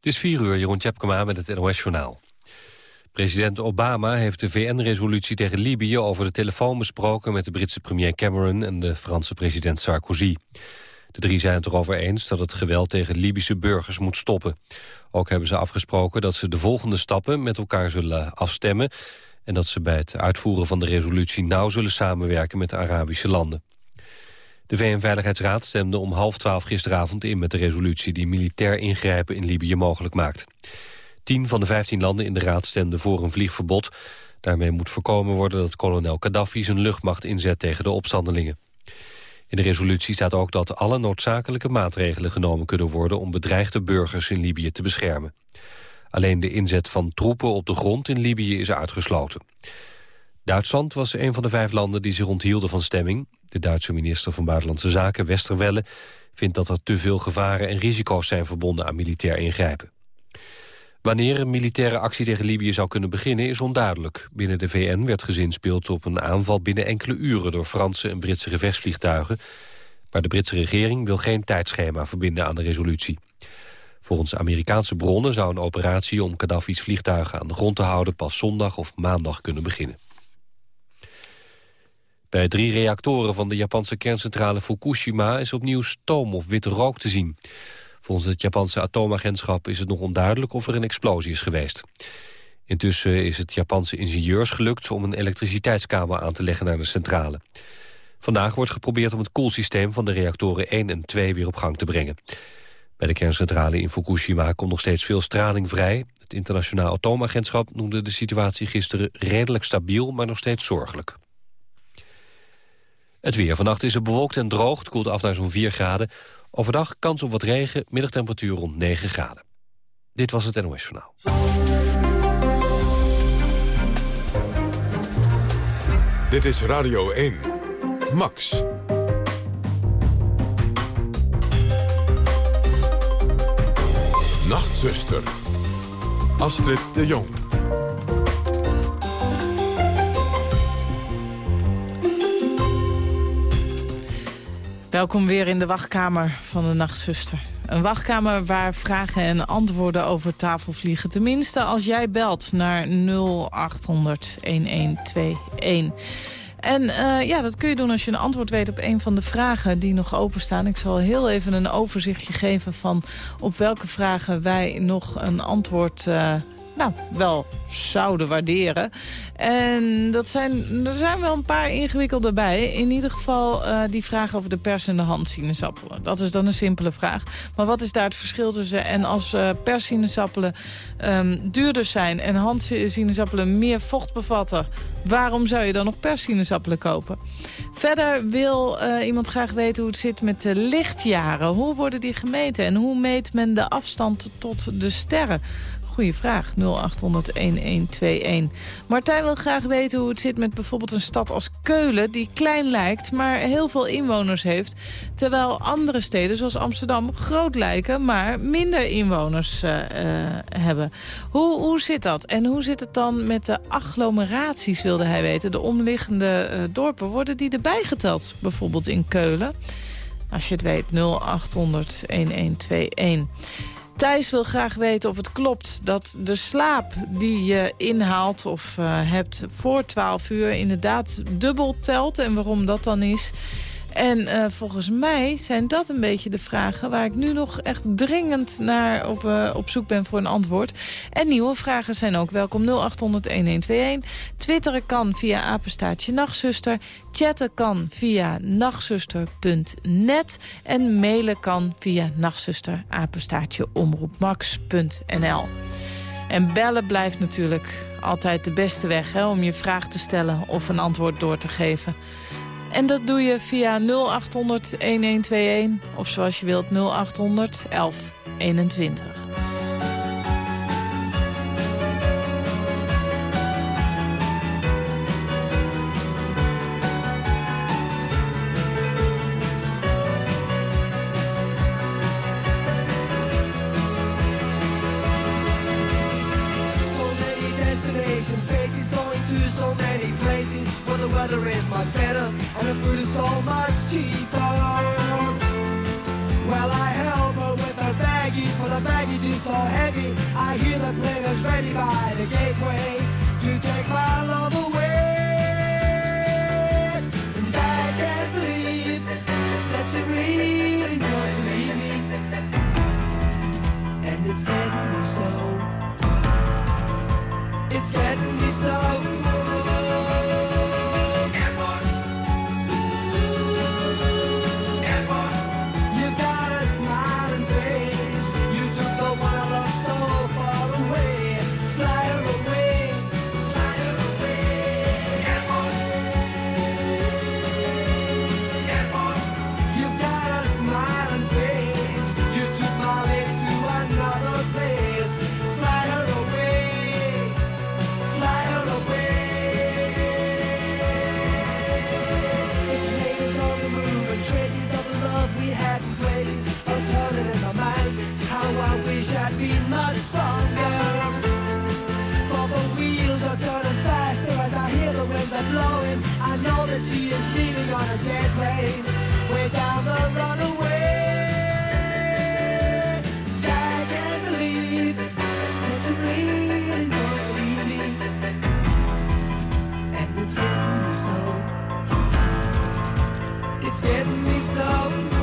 Het is 4 uur, Jeroen Tjepkema met het NOS-journaal. President Obama heeft de VN-resolutie tegen Libië over de telefoon besproken... met de Britse premier Cameron en de Franse president Sarkozy. De drie zijn het erover eens dat het geweld tegen Libische burgers moet stoppen. Ook hebben ze afgesproken dat ze de volgende stappen met elkaar zullen afstemmen... en dat ze bij het uitvoeren van de resolutie nauw zullen samenwerken met de Arabische landen. De VN-veiligheidsraad stemde om half twaalf gisteravond in met de resolutie... die militair ingrijpen in Libië mogelijk maakt. Tien van de vijftien landen in de raad stemden voor een vliegverbod. Daarmee moet voorkomen worden dat kolonel Gaddafi zijn luchtmacht inzet tegen de opstandelingen. In de resolutie staat ook dat alle noodzakelijke maatregelen genomen kunnen worden... om bedreigde burgers in Libië te beschermen. Alleen de inzet van troepen op de grond in Libië is uitgesloten. Duitsland was een van de vijf landen die zich onthielden van stemming. De Duitse minister van Buitenlandse Zaken, Westerwelle... vindt dat er te veel gevaren en risico's zijn verbonden aan militair ingrijpen. Wanneer een militaire actie tegen Libië zou kunnen beginnen is onduidelijk. Binnen de VN werd gezinspeeld op een aanval binnen enkele uren... door Franse en Britse gevechtsvliegtuigen. Maar de Britse regering wil geen tijdschema verbinden aan de resolutie. Volgens Amerikaanse bronnen zou een operatie om Gaddafi's vliegtuigen aan de grond te houden... pas zondag of maandag kunnen beginnen. Bij drie reactoren van de Japanse kerncentrale Fukushima... is opnieuw stoom of witte rook te zien. Volgens het Japanse atoomagentschap is het nog onduidelijk of er een explosie is geweest. Intussen is het Japanse ingenieurs gelukt om een elektriciteitskabel aan te leggen naar de centrale. Vandaag wordt geprobeerd om het koelsysteem van de reactoren 1 en 2 weer op gang te brengen. Bij de kerncentrale in Fukushima komt nog steeds veel straling vrij. Het internationaal atoomagentschap noemde de situatie gisteren redelijk stabiel, maar nog steeds zorgelijk. Het weer. Vannacht is het bewolkt en droog. Het koelt af naar zo'n 4 graden. Overdag kans op wat regen, middagtemperatuur rond 9 graden. Dit was het NOS Journaal. Dit is Radio 1. Max. Nachtzuster. Astrid de Jong. Welkom weer in de wachtkamer van de Nachtzuster. Een wachtkamer waar vragen en antwoorden over tafel vliegen. Tenminste, als jij belt naar 0800 1121. En uh, ja, dat kun je doen als je een antwoord weet op een van de vragen die nog openstaan. Ik zal heel even een overzichtje geven van op welke vragen wij nog een antwoord... Uh, nou, wel zouden waarderen. En dat zijn, er zijn wel een paar ingewikkelde bij. In ieder geval uh, die vraag over de pers en de handsinaasappelen. Dat is dan een simpele vraag. Maar wat is daar het verschil tussen? En als uh, perssinaasappelen um, duurder zijn en handsinaasappelen meer vocht bevatten... waarom zou je dan nog perssinaasappelen kopen? Verder wil uh, iemand graag weten hoe het zit met de lichtjaren. Hoe worden die gemeten en hoe meet men de afstand tot de sterren? Goeie vraag, 0800-1121. Martijn wil graag weten hoe het zit met bijvoorbeeld een stad als Keulen... die klein lijkt, maar heel veel inwoners heeft. Terwijl andere steden, zoals Amsterdam, groot lijken... maar minder inwoners uh, uh, hebben. Hoe, hoe zit dat? En hoe zit het dan met de agglomeraties, wilde hij weten. De omliggende uh, dorpen, worden die erbij geteld? Bijvoorbeeld in Keulen? Als je het weet, 0800 1121. Thijs wil graag weten of het klopt dat de slaap die je inhaalt of uh, hebt voor 12 uur inderdaad dubbel telt. En waarom dat dan is. En uh, volgens mij zijn dat een beetje de vragen waar ik nu nog echt dringend naar op, uh, op zoek ben voor een antwoord. En nieuwe vragen zijn ook welkom 0800-1121. Twitteren kan via apenstaartje nachtzuster. Chatten kan via nachtzuster.net. En mailen kan via nachtzuster apenstaartje omroepmax.nl. En bellen blijft natuurlijk altijd de beste weg hè, om je vraag te stellen of een antwoord door te geven. En dat doe je via 0800 1121 of zoals je wilt 0800 1121. Getting me so. Wish I'd been much stronger. For the wheels are turning faster as I hear the winds are blowing. I know that she is leaving on a jet plane, way down the runaway. I can't believe that you really leave me, and it's getting me so. It's getting me so.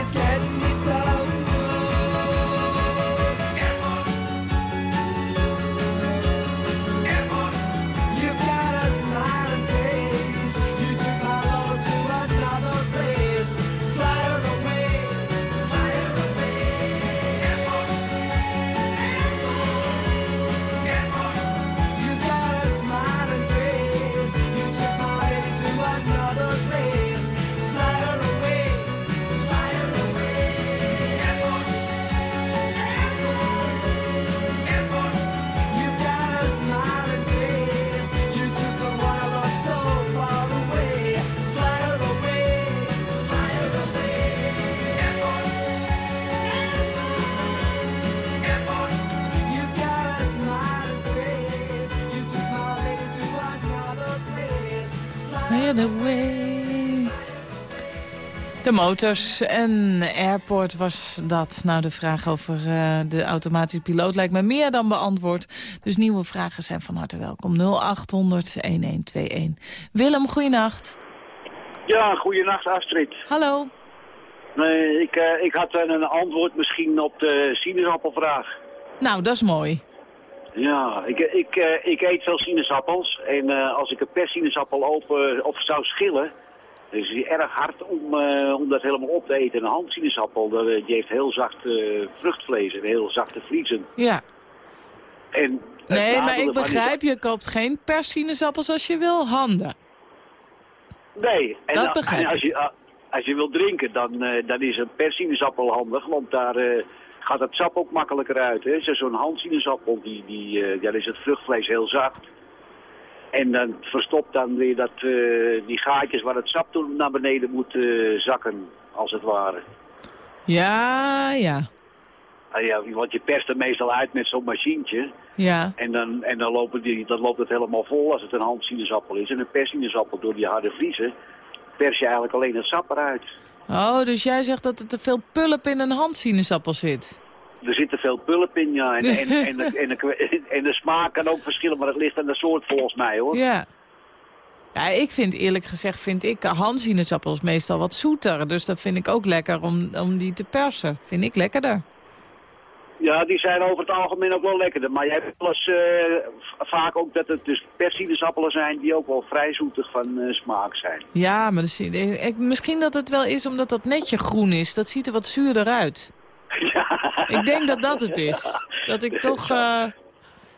It's getting me so. Away. De motors en airport was dat. Nou, de vraag over eh, de automatische piloot lijkt me meer dan beantwoord. Dus nieuwe vragen zijn van harte welkom. 0800-1121. Willem, goeienacht. Ja, goeienacht Astrid. Hallo. Nee, ik, eh, ik had een antwoord misschien op de sinaasappelvraag. Nou, dat is mooi. Ja, ik, ik, eh, ik eet veel sinaasappels en eh, als ik een per sinaasappel open of zou schillen, dan is die erg hard om, eh, om dat helemaal op te eten. Een handsinaasappel, die heeft heel zacht vruchtvlees en heel zachte vliezen. Ja. En het Nee, maar ik begrijp, je koopt geen per sinaasappels als je wil handen. Nee, en, Dat begrijp en als, ik. je, als je wilt drinken, dan, dan is een persinaasappel handig, want daar gaat het sap ook makkelijker uit. Hè? Zo- Zo'n handsinaasappel, die, die, eh, daar is het vruchtvlees heel zacht. En dan verstopt dan weer dat, eh, die gaatjes waar het sap toen naar beneden moet eh, zakken, als het ware. Ja, ja. Ah ja, want je perst er meestal uit met zo'n machientje. Ja. En, dan, en dan, lopen die, dan loopt het helemaal vol als het een handsinaasappel is. En een persinaasappel door die harde vriezen pers je eigenlijk alleen het sap eruit. Oh, dus jij zegt dat er te veel pulp in een handsinaasappel zit. Er zit te veel pulp in, ja. En, en, en, de, en, de, en de smaak kan ook verschillen, maar dat ligt aan de soort volgens mij, hoor. Ja. Ja, ik vind eerlijk gezegd, vind ik handsinaasappels meestal wat zoeter. Dus dat vind ik ook lekker om, om die te persen. Vind ik lekkerder. Ja, die zijn over het algemeen ook wel lekkerder. Maar je hebt wel eens eh, vaak ook dat het dus persinesappelen zijn die ook wel vrij zoetig van eh, smaak zijn. Ja, maar is- ik, misschien dat het wel is omdat dat netje groen is. Dat ziet er wat zuurder uit. Ik denk dat dat het is. Dat ik toch, eh,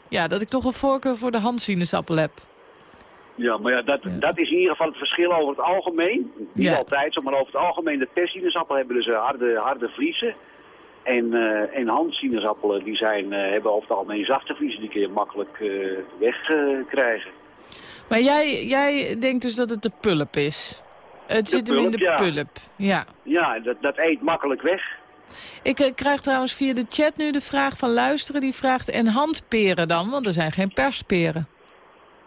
ja, dat ik toch een voorkeur voor de handsinaasappel heb. Ja, maar ja, dat, Ja. dat is in ieder geval het verschil over het algemeen. Niet Ja. altijd, maar over het algemeen. De persinesappel hebben dus eh, harde, harde vliezen. En, eh en handsinaasappelen die zijn, eh, hebben over het algemeen zachte vliezen. Die je makkelijk eh, wegkrijgen. Maar jij, jij denkt dus dat het de pulp is? Het zit hem in de ja. pulp. Ja. ja, dat, dat eet makkelijk weg. Ik krijg trouwens via de chat nu de vraag van luisteren. Die vraagt, en handperen dan? Want er zijn geen persperen.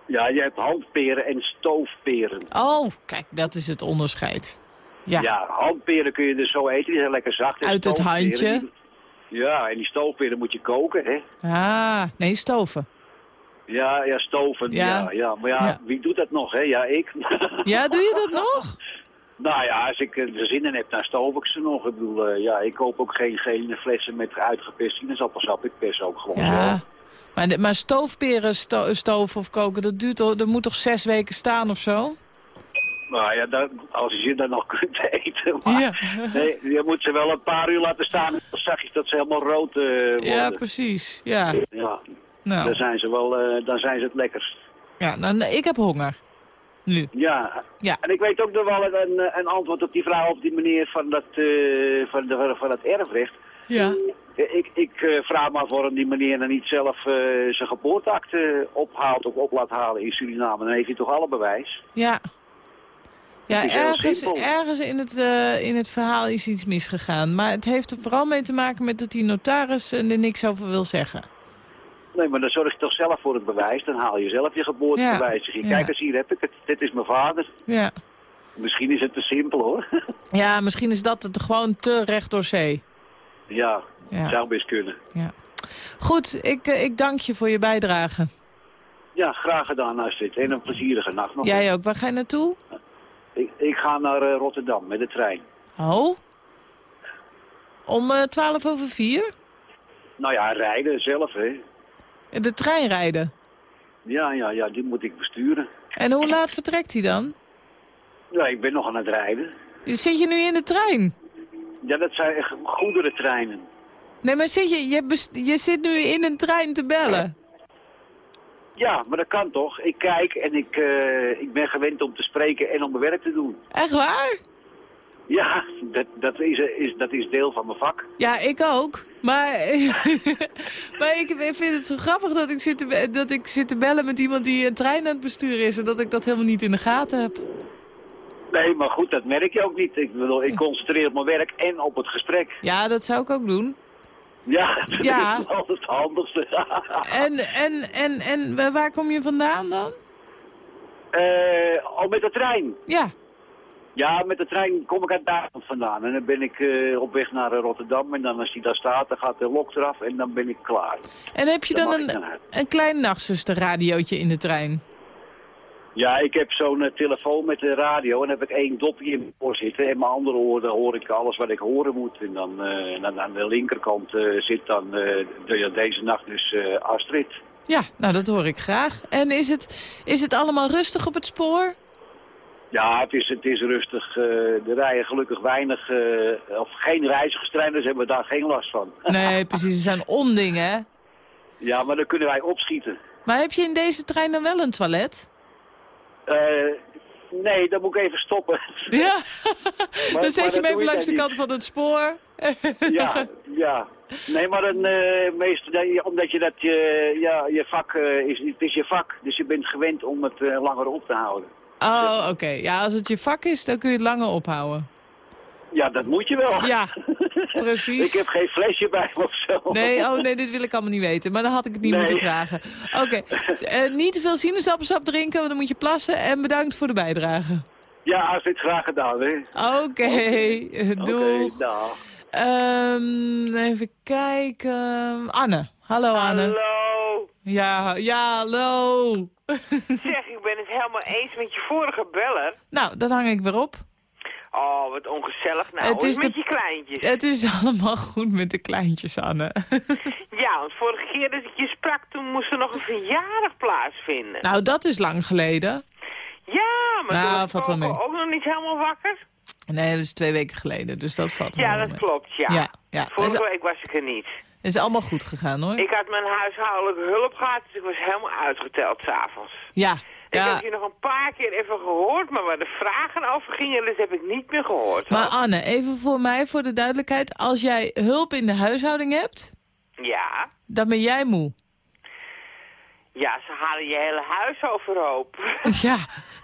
Ja, je hebt handperen en stoofperen. Oh, kijk, dat is het onderscheid. Ja, Ja, handperen kun je dus zo eten, die zijn lekker zacht. En Uit het handje. die- ja, en die stoofperen moet je koken, hè. ah, nee, stoven. Ja, ja, stoven, Ja. ja. ja, Maar ja, Ja. wie doet dat nog, hè? Ja, ik. Ja, doe je dat nog? nou ja, als ik er zin in heb, dan stoof ik ze nog. Ik bedoel, eh, ja, ik koop ook geen, geen flessen met uitgepest sinaasappelsap. Ik pers ook gewoon Ja. Maar, maar stoofperen sto stoven of koken, dat, duurt, dat moet toch zes weken staan of zo? Nou ja, dat, als je ze dan nog kunt eten. Maar, Ja. nee, je moet ze wel een paar uur laten staan. Dan zag je dat ze helemaal rood eh, worden. Ja, precies. Ja, Ja, nou. dan zijn ze wel, eh, dan zijn ze het lekkerst. Ja, nou, ik heb honger. Nu. Ja. Ja. En ik weet ook nog wel een, een antwoord op die vraag op die meneer van dat, van, de, van het erfrecht. Ja. Ik, ik vraag me af waarom die meneer dan niet zelf zijn geboorteakte ophaalt of op laat halen in Suriname. Dan heeft hij toch alle bewijs? Ja. Ja, ergens, in, het, eh, in het verhaal is iets misgegaan. Maar het heeft er vooral mee te maken met dat die notaris er niks over wil zeggen. Nee, maar dan zorg je toch zelf voor het bewijs. Dan haal je zelf je geboortebewijs. Ja. Kijk eens, hier heb ik het. Dit is mijn vader. Ja. Misschien is het te simpel hoor. Ja, misschien is dat het gewoon te recht door zee. ja, Ja. zou best kunnen. Ja. Goed, ik, eh, ik dank je voor je bijdrage. Ja, graag gedaan Astrid. En een plezierige nacht nog. Jij ook. Waar ga je naartoe? Ik, ik ga naar eh, Rotterdam met de trein. Oh? Om eh, twaalf over vier? Nou ja, rijden zelf hè. De trein rijden. Ja, ja, ja, die moet ik besturen. En hoe laat vertrekt hij dan? Ja, ik ben nog aan het rijden. Zit je nu in de trein? Ja, dat zijn echt goederentreinen. Nee, maar zit je, je, je zit nu in een trein te bellen. Ja, maar dat kan toch? Ik kijk en ik, eh, ik ben gewend om te spreken en om mijn werk te doen. Echt waar? Ja, dat, dat, is, is, dat is deel van mijn vak. Ja, ik ook. Maar, maar ik vind het zo grappig dat ik, zit te, dat ik zit te bellen met iemand die een trein aan het besturen is... en dat ik dat helemaal niet in de gaten heb. Nee, maar goed, dat merk je ook niet. Ik bedoel, ik concentreer op mijn werk en op het gesprek. Ja, dat zou ik ook doen. Ja, dat Ja. is wel het handigste. En, en, en, en waar kom je vandaan dan? Eh, oh, met de trein. Ja. Ja, met de trein kom ik uit Duitsland vandaan. En dan ben ik eh, op weg naar Rotterdam. En dan als die daar staat, dan gaat de lok eraf en dan ben ik klaar. En heb je Dan dan een, een klein nachtzusterradiootje in de trein? Ja, ik heb zo'n eh, telefoon met de radio en heb ik één dopje in mijn oor zitten. En mijn andere oor, daar hoor ik alles wat ik horen moet. En dan, eh, dan aan de linkerkant eh, zit dan de- deze nacht dus Astrid. Ja, nou dat hoor ik graag. En is het, is het allemaal rustig op het spoor? Ja, het is, het is rustig. eh er rijden gelukkig weinig, of geen reizigerstreinen, dus hebben we daar geen last van. Nee, precies. Het zijn ondingen, hè? ja, maar dan kunnen wij opschieten. Maar heb je in deze trein dan wel een toilet? Eh, nee, dan moet ik even stoppen. Ja, dan zet je hem even langs de kant van het spoor. ja, ja. Nee, maar dan, eh, meestal, nee, omdat je dat, je, ja, je vak eh, is, het is je vak. Dus je bent gewend om het eh, langer op te houden. Oh, oké. Ja, als het je vak is, dan kun je het langer ophouden. Ja, dat moet je wel. Ja, precies. ik heb geen flesje bij me of zo. Nee, oh nee, dit wil ik allemaal niet weten. Maar dan had ik het niet Nee. moeten vragen. Oké, eh, niet te veel sinaasappelsap drinken, want dan moet je plassen. En bedankt voor de bijdrage. Ja, als dit graag gedaan, hè. Oké, doeg. Oké, dag. Ehm, even kijken. Anne. Hallo Anne. Hallo. Ja, ja, hallo. Zeg, ik ben het helemaal eens met je vorige beller. Nou, dat hang ik weer op. Oh, wat ongezellig nou. Het is met de- je kleintjes? Het is allemaal goed met de kleintjes, Anne. Ja, want vorige keer dat ik je sprak, toen moest er nog een verjaardag plaatsvinden. nou, dat is lang geleden. Ja, maar Nou, toen was wel ook nog niet helemaal wakker. Nee, dat is twee weken geleden, dus dat valt Ja, dat mee. klopt, ja. Ja, ja. Vorige Is- week was ik er niet. is allemaal goed gegaan, hoor. Ik had mijn huishoudelijke hulp gehad, dus ik was helemaal uitgeteld s'avonds. Ja, Ik ja. heb je nog een paar keer even gehoord, maar waar de vragen over gingen, dat heb ik niet meer gehoord. Maar hoor. Anne, even voor mij, voor de duidelijkheid. Als jij hulp in de huishouding hebt, Ja, dan ben jij moe. ja, ze halen je hele huis overhoop. Ja,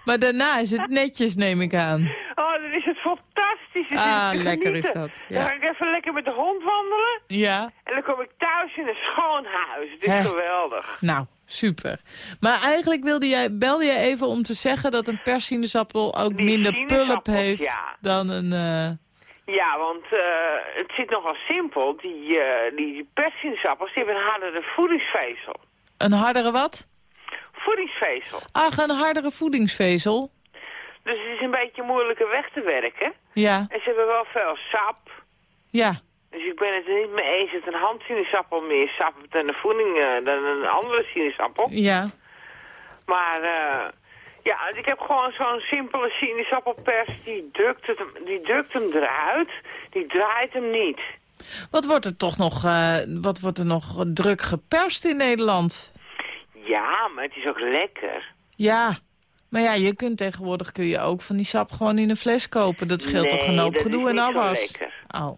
maar daarna is het netjes, neem ik aan. Oh, dan is het fantastisch. Het Ah, is lekker is dat, ja. Dan ga ik even lekker met de hond wandelen. Ja, En dan kom ik thuis in een schoon huis. Het is geweldig. nou, super. Maar eigenlijk wilde jij, belde jij even om te zeggen dat een persinezappel ook Die minder pulp heeft ja. dan een... eh, Ja, want eh, het zit nogal simpel. Die, eh die, die die hebben een hardere voedingsvezel. een hardere wat? Voedingsvezel. Ach, een hardere voedingsvezel. Dus het is een beetje moeilijker weg te werken. Ja, En ze hebben wel veel sap. ja. Dus ik ben het er niet mee eens dat een handsinaasappel meer sap dan een voeding eh, dan een andere sinaasappel. Ja, Maar eh, ja, ik heb gewoon zo'n simpele sinaasappelpers, die drukt, het, hem- die drukt hem eruit, die draait hem niet. wat wordt er toch nog, eh, wat wordt er nog druk geperst in Nederland? Ja, maar het is ook lekker. Ja, maar ja, je kunt tegenwoordig kun je ook van die sap gewoon in een fles kopen. Dat scheelt toch een Nee, hoop dat gedoe is en niet zo afwas. lekker. Oh.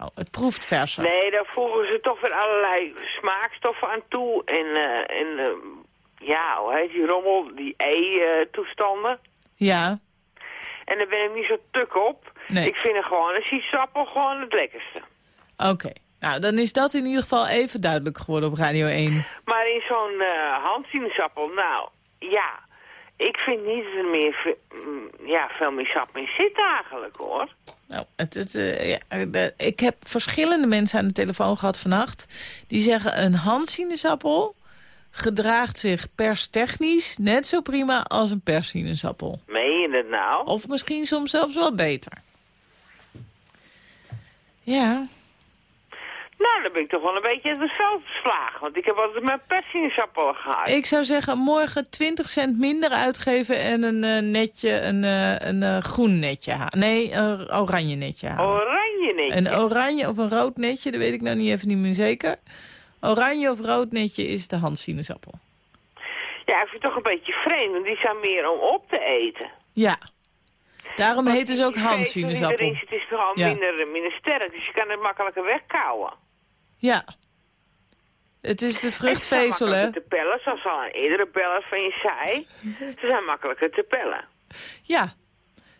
Oh, het proeft verser. Nee, daar voegen ze toch weer allerlei smaakstoffen aan toe. En, eh, en eh, ja, hoe heet die rommel, die E-toestanden. Ja, en daar ben ik niet zo tuk op. Nee. Ik vind er gewoon een sinaasappel gewoon het lekkerste. oké. Nou, dan is dat in ieder geval even duidelijk geworden op Radio 1. Maar in zo'n handsinaasappel, nou, ja, ik vind niet dat er meer, ja, veel meer sap in zit eigenlijk, hoor. Nou, het, het, eh, ja, de- ik heb verschillende mensen aan de telefoon gehad vannacht. Die zeggen een handsinaasappel gedraagt zich perstechnisch net zo prima als een persinaasappel. Meen je dat nou? Of misschien soms zelfs wel beter. Ja, Nou, dan ben ik toch wel een beetje uit dezelfde slag. Want ik heb altijd mijn persinaasappel gehad. ik zou zeggen morgen 20 cent minder uitgeven en een eh, netje, een, eh, een eh, groen netje halen. Nee, een oranje netje halen. Oranje netje. Een oranje of een rood netje, dat weet ik nou niet even niet meer zeker. Oranje of rood netje is de handsinaasappel. Ja, ik vind het toch een beetje vreemd, want die zijn meer om op te eten. Ja. Daarom heet het ook vezel die handsinaasappel. zit is gewoon Ja. minder, minder sterk, dus je kan het makkelijker wegkouwen. Ja. Het is de vruchtvezel, hè? te pellen, zoals al eerdere beller van je zei. Ze zijn makkelijker te pellen. Ja.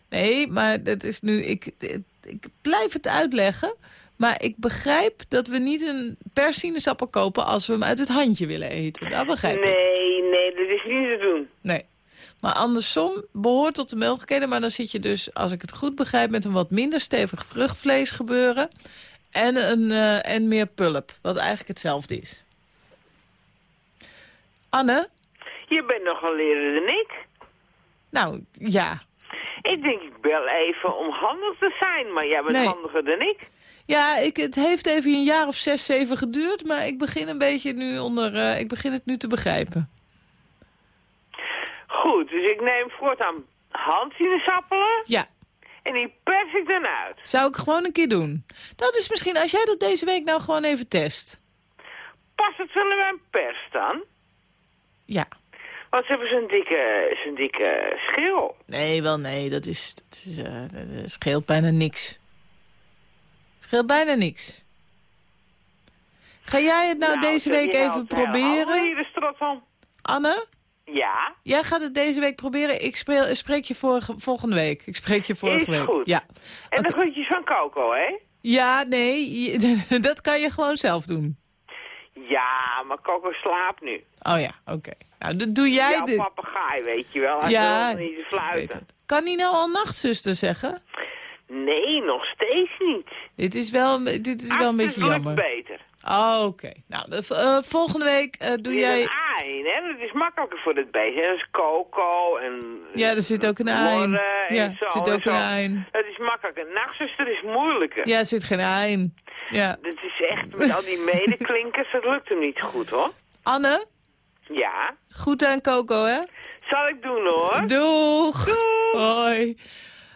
Nee, maar dat is nu... Ik, ik blijf het uitleggen. Maar ik begrijp dat we niet een persinaasappel kopen als we hem uit het handje willen eten. Dat begrijp ik. Nee, nee, dat is niet te doen. Nee. Maar andersom behoort tot de mogelijkheden. Maar dan zit je dus, als ik het goed begrijp... met een wat minder stevig vruchtvlees gebeuren. En, een, eh, en meer pulp. Wat eigenlijk hetzelfde is. Anne? Je bent nogal leren dan ik. Nou, ja. Ik denk, ik bel even om handig te zijn, maar jij bent Nee. handiger dan ik. Ja, ik, het heeft even een jaar of zes, zeven geduurd. Maar ik begin een beetje nu onder... eh, ik begin het nu te begrijpen. Goed, dus ik neem voortaan handsinaasappelen Ja. En die pers ik dan uit. Zou ik gewoon een keer doen. Dat is misschien, als jij dat deze week nou gewoon even test. Past het in mijn pers dan? Ja. Want ze hebben zo'n dikke, zo'n dikke schil. Nee, wel nee. Dat, is, dat, is, eh, dat scheelt bijna niks. Scheelt bijna niks. Ga jij het nou, deze zeg, week je even proberen? Hier de strot van. Anne? Ja, Jij gaat het deze week proberen. Ik speel, spreek je vorige, volgende week. Ik spreek je vorige Is week. goed. Ja. en Oké. de groetjes van Coco, hè? ja, nee. je- dat kan je gewoon zelf doen. Ja, maar Coco slaapt nu. Oh ja, oké. Nou, dan doe jij Jouw papegaai, weet je wel. Hij Ja, wil niet fluiten. Kan die nou al nachtzuster zeggen? Nee, nog steeds niet. Dit is wel, dit is wel een beetje jammer. beter. Oh, Oké. Nou, de, eh, volgende week eh, doe Er jij... zit een A in, hè? Dat is makkelijker voor het beestje. Dat is coco en... Ja, er zit ook een A in. Ja, er zit ook een. A in. Dat is makkelijker. Nachtzuster is moeilijker. Ja, er zit geen A in. Ja. Dat is echt, met al die medeklinkers, dat lukt hem niet goed, hoor. Anne, Ja, goed aan Coco, hè? zal ik doen, hoor. Doeg! Hoi.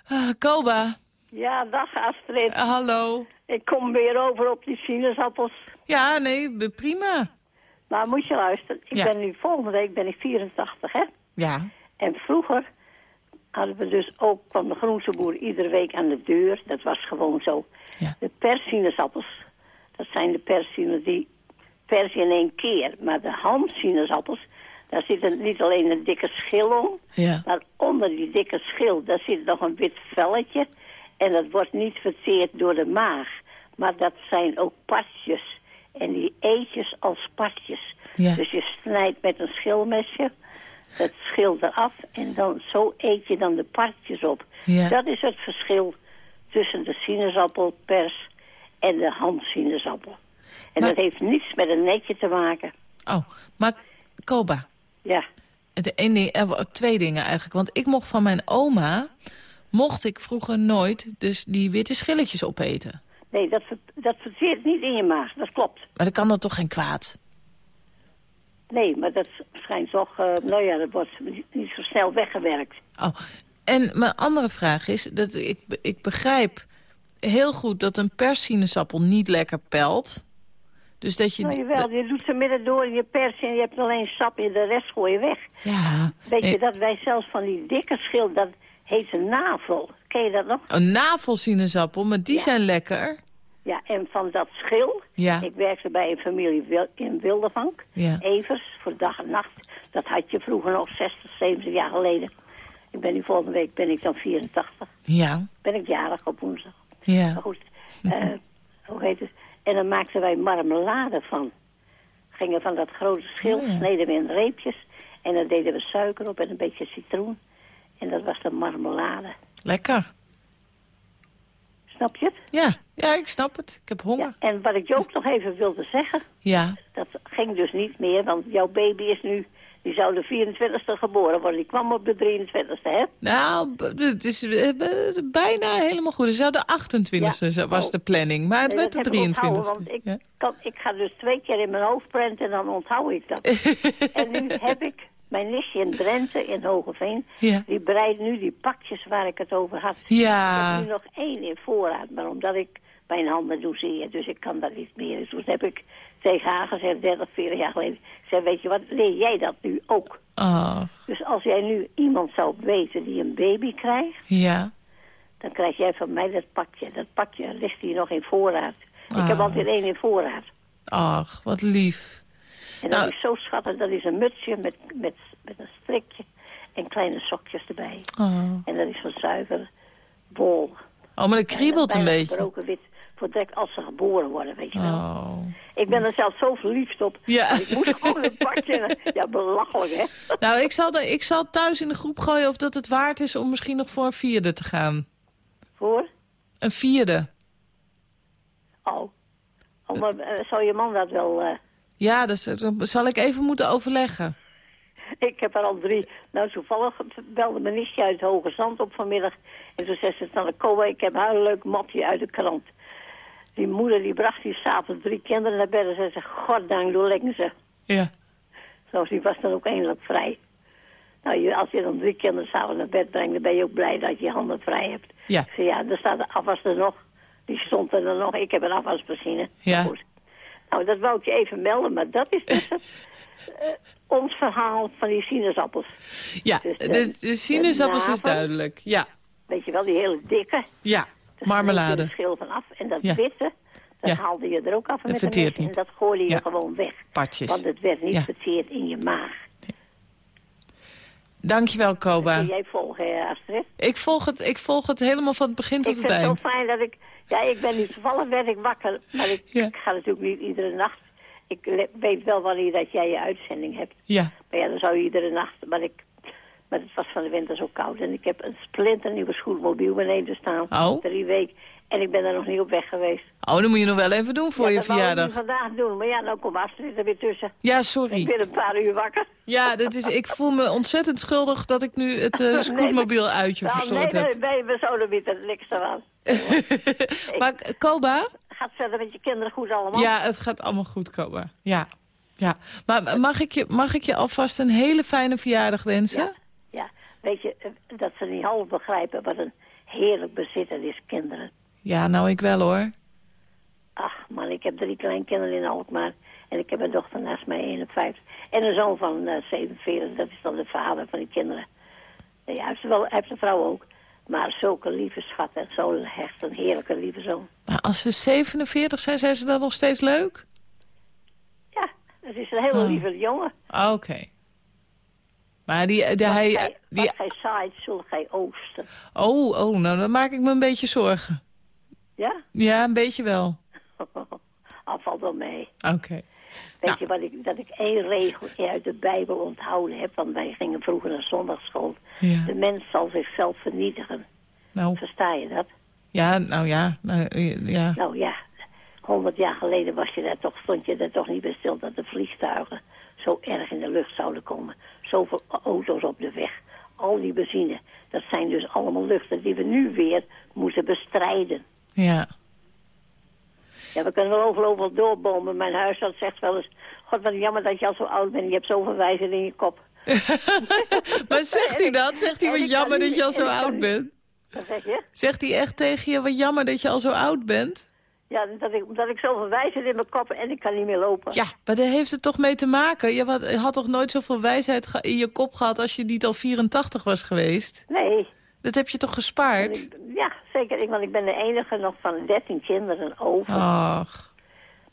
Ah, Koba, Ja, dag Astrid. hallo. Ik kom weer over op die sinaasappels. Ja, nee, prima. Maar moet je luisteren. Ik Ja. ben nu volgende week ben ik 84, hè? Ja. En vroeger hadden we dus ook van de groenteboer iedere week aan de deur. Dat was gewoon zo. Ja. De persinaasappels, dat zijn de persinen die persen in één keer. Maar de handsinaasappels, daar zit niet alleen een dikke schil om. Ja. Maar onder die dikke schil, daar zit nog een wit velletje. En dat wordt niet verteerd door de maag. Maar dat zijn ook partjes. En die eet je als partjes. Ja. Dus je snijdt met een schilmesje het schil eraf. En dan, zo eet je dan de partjes op. Ja. Dat is het verschil tussen de sinaasappel, pers en de handsinaasappel. En Maar- dat heeft niets met een netje te maken. Oh, maar Koba, Ja. ding, eh, twee dingen eigenlijk. Want ik mocht van mijn oma, mocht ik vroeger nooit dus die witte schilletjes opeten. Nee, dat, dat verteert niet in je maag. Dat klopt. Maar dan kan dat toch geen kwaad? Nee, maar dat schijnt toch... eh, nou ja, dat wordt niet niet zo snel weggewerkt. Oh, en mijn andere vraag is, dat ik, ik begrijp heel goed dat een persinesappel niet lekker pelt. Dus dat je... Nou jawel, je doet ze midden door in je pers en je hebt alleen sap en de rest gooi je weg. Ja. Weet nee, je dat wij zelfs van die dikke schil, dat heet een navel. Ken je dat nog? Een navelsinaasappel, maar die Ja. zijn lekker. Ja, en van dat schil, Ja. ik werkte bij een familie in Wildevank, Ja. Evers, voor dag en nacht. Dat had je vroeger nog 60, 70 jaar geleden. Ik ben nu volgende week ben ik dan 84. Ja, Ben ik jarig op woensdag. ja. Maar goed, eh, hoe heet het? En dan maakten wij marmelade van. Gingen van dat grote schil, Oh ja. sneden we in reepjes. En dan deden we suiker op en een beetje citroen. En dat was de marmelade. Lekker. Snap je het? Ja, ja, ik snap het. Ik heb Ja. honger. En wat ik je ook nog even wilde zeggen, Ja, dat ging dus niet meer. Want jouw baby is nu, die zou de 24e geboren worden. Die kwam op de 23e, hè? nou, het is bijna helemaal goed. Het zou de 28e Ja. was de planning, maar het Nee, werd de dat heb ik onthouden, 23e. want ik, Ja. ik ga dus twee keer in mijn hoofd prenten en dan onthoud ik dat. en nu heb ik mijn nichtje in Drenthe, in Hogeveen... Ja. die bereidt nu die pakjes waar ik het over had. Ja. Ik heb nu nog één in voorraad, maar omdat ik mijn handen doe zeer, dus ik kan dat niet meer. Dus toen heb ik tegen haar gezegd, 30, 40 jaar geleden... Ik zei, weet je wat, leer jij dat nu ook? Ach, Dus als jij nu iemand zou weten die een baby krijgt... ja. dan krijg jij van mij dat pakje. Dat pakje ligt hier nog in voorraad. Ik heb altijd één in voorraad. Ach, wat lief. En dat Nou- is zo schattig. Dat is een mutsje met, met, met een strikje en kleine sokjes erbij. Oh, En dat is van zuiver bol. oh maar dat kriebelt En een beetje. gebroken wit. Voor direct als ze geboren worden, weet je wel. Oh. Ik ben er zelf zo verliefd op. Ja. Ik moet gewoon een pakje. Ja, belachelijk, hè? Nou, ik zal, de, ik zal thuis in de groep gooien of dat het waard is om misschien nog voor een vierde te gaan. Voor? Een vierde. Oh. oh maar eh, zou je man dat wel... eh, Ja, dus, dat zal ik even moeten overleggen. Ik heb er al drie. Nou, toevallig belde mijn nichtje uit Hoge Zand op vanmiddag. En toen zei ze, nou, Koba, ik heb haar een leuk mapje uit de krant. Die moeder die bracht die s'avonds drie kinderen naar bed en zei ze, goddank, doe lekker ze. Ja. Zo, die was dan ook eindelijk vrij. Nou, je, als je dan drie kinderen s'avonds naar bed brengt, dan ben je ook blij dat je je handen vrij hebt. Ja. Zei, ja, er staat de afwas er nog. Die stond er dan nog. Ik heb een afwasmachine. Ja. Goed. Nou, dat wou ik je even melden, maar dat is dus het, eh, ons verhaal van die sinaasappels. Ja, Dus, de, eh, de sinaasappels is navel. duidelijk. Ja, Weet je wel, die hele dikke. ja. Daar Marmelade. de schil van af. En dat Ja. witte, dat Ja. haalde je er ook af Dat met mes. En dat gooide je Ja. gewoon weg. Partjes. Want het werd niet verteerd in je maag. Dankjewel, Koba. Jij volgen, eh, Astrid? Ik volg, het, ik volg het helemaal van het begin Ik tot vind het het zo eind. fijn dat ik... Ja, ik ben nu toevallig werd ik wakker. Maar ik, Ja. ik ga natuurlijk niet iedere nacht. Ik weet wel wanneer dat jij je uitzending hebt. Ja, Maar ja, dan zou je iedere nacht... Maar, ik, maar het was van de winter zo koud. En ik heb een splinternieuwe schoenmobiel beneden staan. Oh. Drie weken. En ik ben er nog niet op weg geweest. Oh, dan moet je nog wel even doen voor ja, je dat ik verjaardag. nu vandaag doen, maar ja, nou komt Astrid er weer tussen. Ja, Ik sorry. ben een paar uur wakker. Ja, dat is, ik voel me ontzettend schuldig dat ik nu het eh scootmobiel uit je Nou, nee, verstoord heb. nee, nee, we zouden weer het niks aan. Maar Koba? Gaat verder met je kinderen goed allemaal? Ja, het gaat allemaal goed komen. Ja. ja. Maar mag ik, je, mag ik je alvast een hele fijne verjaardag wensen? Ja. Ja, weet je, eh, dat ze niet half begrijpen wat een heerlijk bezit het is, kinderen. Ja, nou ik wel hoor. Ach man, ik heb drie kleinkinderen in Alkmaar. En ik heb een dochter naast mij, 51. En een zoon van eh 47, dat is dan de vader van die kinderen. Nee, hij heeft, wel, hij heeft een vrouw ook. Maar zulke lieve schatten, zo'n hecht, een heerlijke lieve zoon. Maar als ze 47 zijn, zijn ze dan nog steeds leuk? Ja, het is een hele Oh. lieve jongen. Ah, Oké. Maar die, de, hij, gij, die... wat gij zaait, zult gij oosten. Oh, oh, nou dan maak ik me een beetje zorgen. Ja? Ja, een beetje wel. Al valt wel mee. Oké. Weet Nou. je wat ik, dat ik één regel uit de Bijbel onthouden heb? Want wij gingen vroeger naar zondagschool. Ja. De mens zal zichzelf vernietigen. Nou, Versta je dat? ja, nou ja. Nou, ja. Nou ja, honderd jaar geleden was je daar toch, stond je daar toch niet bij stil dat de vliegtuigen zo erg in de lucht zouden komen. Zoveel auto's op de weg. Al die benzine. Dat zijn dus allemaal luchten die we nu weer moeten bestrijden. Ja. Ja, we kunnen wel overal doorbomen. Mijn huisarts zegt wel eens... God, wat jammer dat je al zo oud bent. Je hebt zoveel wijzer in je kop. Maar zegt hij dat? Zegt hij wat jammer dat je al zo oud bent? Wat zeg je? Zegt hij echt tegen je wat jammer dat je al zo oud bent? Ja, dat ik, dat ik zoveel wijzer in mijn kop en ik kan niet meer lopen. Ja, maar daar heeft het toch mee te maken? Je had, toch nooit zoveel wijsheid in je kop gehad als je niet al 84 was geweest? Nee. Dat heb je toch gespaard? Ik- Ja, zeker. Want ik ben de enige nog van 13 kinderen over. Ach,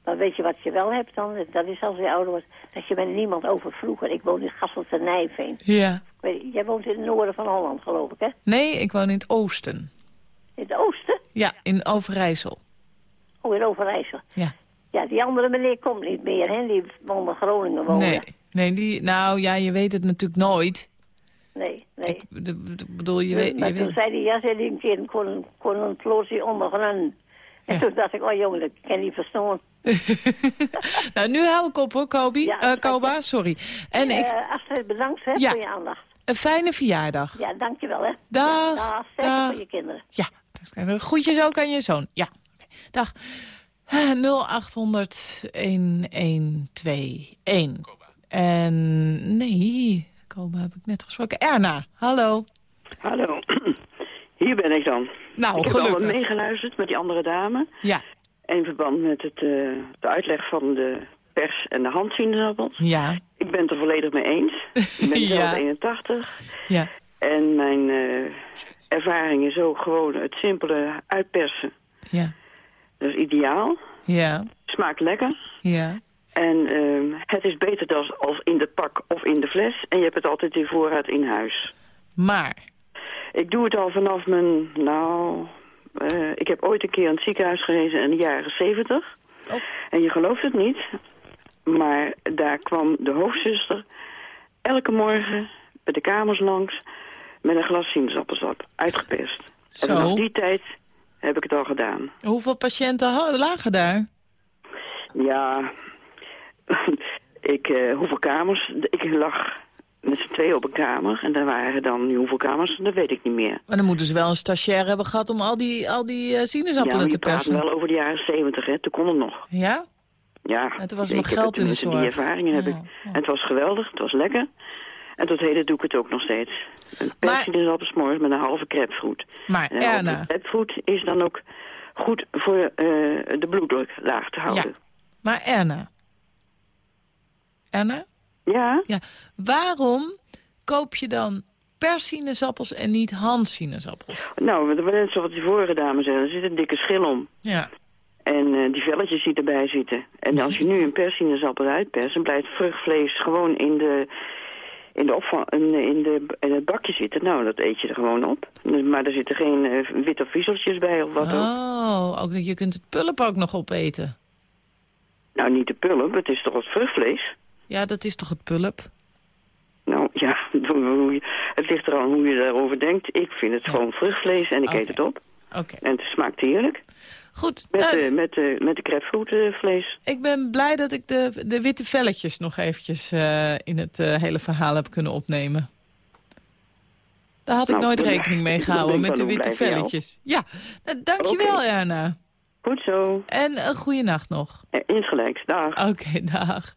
Maar weet je wat je wel hebt dan? Dat is als je ouder wordt. Dat je met niemand over vroeger. Ik woon in Gasselte Nijveen. ja. Jij woont in het noorden van Holland, geloof ik, hè? Nee, ik woon in het oosten. In het oosten? Ja, in Overijssel. Oh, in Overijssel. Ja. Ja, die andere meneer komt niet meer, hè? Die woont in Groningen wonen. Nee, nee die, nou ja, je weet het natuurlijk nooit. Nee, nee. Ik de- de- bedoel, je weet... maar Je toen weet zei hij, ja, zei hij een keer, ik kon, een- kon een plootje ondergrond. En Ja. toen dacht ik, oh jongen, dat kan niet verstaan. nou, nu hou ik op hoor, Kobi. Ja, Eh, Koba, sorry. En ik, Eh, Astrid, bedankt hè, Ja. voor je aandacht. een fijne verjaardag. Ja, dankjewel hè. Dag, Ja, dag, voor je kinderen. Ja, dat is- groetjes ook aan je zoon. Ja, oké. dag. Eh, 0800 1121. En nee, Koba heb ik net gesproken. Erna, hallo. Hallo, hier ben ik dan. Nou, ik heb allemaal gelukkig. meegeluisterd met die andere dame. Ja, In verband met het, eh, de uitleg van de pers en de handsinaasappels. ja, Ik ben het er volledig mee eens. Ik ben zelf Ja. 81. ja. En mijn eh, ervaring is ook gewoon het simpele uitpersen. Ja, Dat is ideaal. ja, Smaakt lekker. ja. En ehm, het is beter dan als in de pak of in de fles. En je hebt het altijd in voorraad in huis. Maar, Ik doe het al vanaf mijn, nou, eh, ik heb ooit een keer in het ziekenhuis gerezen in de jaren zeventig. Oh. En je gelooft het niet, maar daar kwam de hoofdzuster elke morgen bij de kamers langs met een glas sinaasappelsap, uitgeperst. En vanaf die tijd heb ik het al gedaan. hoeveel patiënten lagen daar? Ja, ik, eh, hoeveel kamers? Ik lag met z'n tweeën op een kamer en daar waren dan hoeveel kamers, dat weet ik niet meer. Maar dan moeten ze wel een stagiair hebben gehad om al die, al die eh, Ja, sinaasappelen maar te persen. wel over de jaren zeventig, hè? Toen kon het nog. Ja? Ja, En toen was er nog geld in de tenminste Die zorg. ervaringen heb Ja, ik. ja. En het was geweldig, het was lekker. En tot heden doe ik het ook nog steeds. Een Maar- persinezappel s'morgens met een halve crepefruit. Maar En een Erna, crepefruit is dan ook goed voor eh, de bloeddruk laag te houden. maar Erna. Erna? Ja? Ja. Waarom koop je dan persinezappels en niet handsinaasappels? Nou, dat was net zoals die vorige dame zei. Er zit een dikke schil om. Ja. En eh, die velletjes die erbij zitten. En als je nu een persinezappel uitperst, dan blijft vruchtvlees gewoon in de, in de, in, in de, in het bakje zitten. Nou, dat eet je er gewoon op. Maar er zitten geen eh, witte viezeltjes bij of wat ook. Oh, ook, dat je kunt het pulp ook nog opeten. Nou, niet de pulp, het is toch wat vruchtvlees? Ja, dat is toch het pulp? Nou ja, het ligt eraan hoe je daarover denkt. Ik vind het gewoon vruchtvlees en ik eet het op. Oké. En het smaakt heerlijk. Goed, Met, nou, de met, de met de ik ben blij dat ik de, de witte velletjes nog eventjes eh, in het eh, hele verhaal heb kunnen opnemen. Daar had ik Nou, nooit rekening mee gehouden, met de witte velletjes. Ja, nou, dankjewel Oké. Erna. Goed zo. En een goede nacht nog. Eh, Insgelijks. Dag. Oké, dag.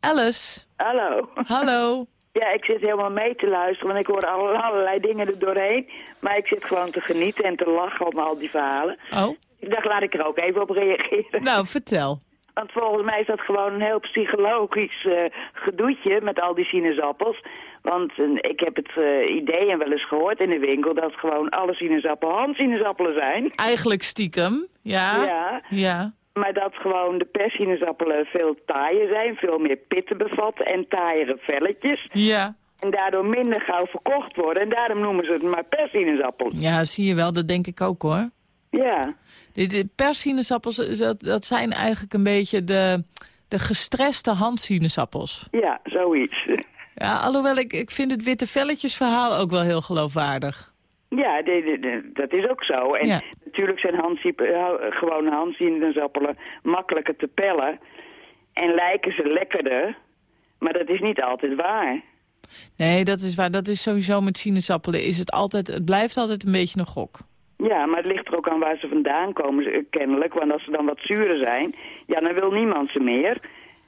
Alice, Hallo. hallo. Ja, ik zit helemaal mee te luisteren, want ik hoor alle- allerlei dingen er doorheen. Maar ik zit gewoon te genieten en te lachen om al die verhalen. Oh, Ik dacht, laat ik er ook even op reageren. nou, vertel. Want volgens mij is dat gewoon een heel psychologisch eh, gedoetje met al die sinaasappels. Want eh, ik heb het eh, idee en wel eens gehoord in de winkel dat gewoon alle sinaasappelen handsinaasappelen zijn. Eigenlijk stiekem, ja. Ja. Ja. Maar dat gewoon de persinaasappelen veel taaier zijn, veel meer pitten bevatten en taaiere velletjes. Ja. En daardoor minder gauw verkocht worden. En daarom noemen ze het maar persinaasappels. Ja, zie je wel, dat denk ik ook hoor. Ja. De, de persinaasappels, dat, dat zijn eigenlijk een beetje de, de gestreste handsinaasappels. Ja, zoiets. Ja, alhoewel ik, ik vind het witte velletjesverhaal ook wel heel geloofwaardig. Ja, de- de- de- dat is ook zo. En Ja. natuurlijk zijn eh, gewone handsinaasappelen makkelijker te pellen. En lijken ze lekkerder. Maar dat is niet altijd waar. Nee, dat is waar. Dat is sowieso met sinaasappelen. Is het, altijd, het blijft altijd een beetje een gok. Ja, maar het ligt er ook aan waar ze vandaan komen, ze- kennelijk. Want als ze dan wat zuurder zijn, ja, dan wil niemand ze meer.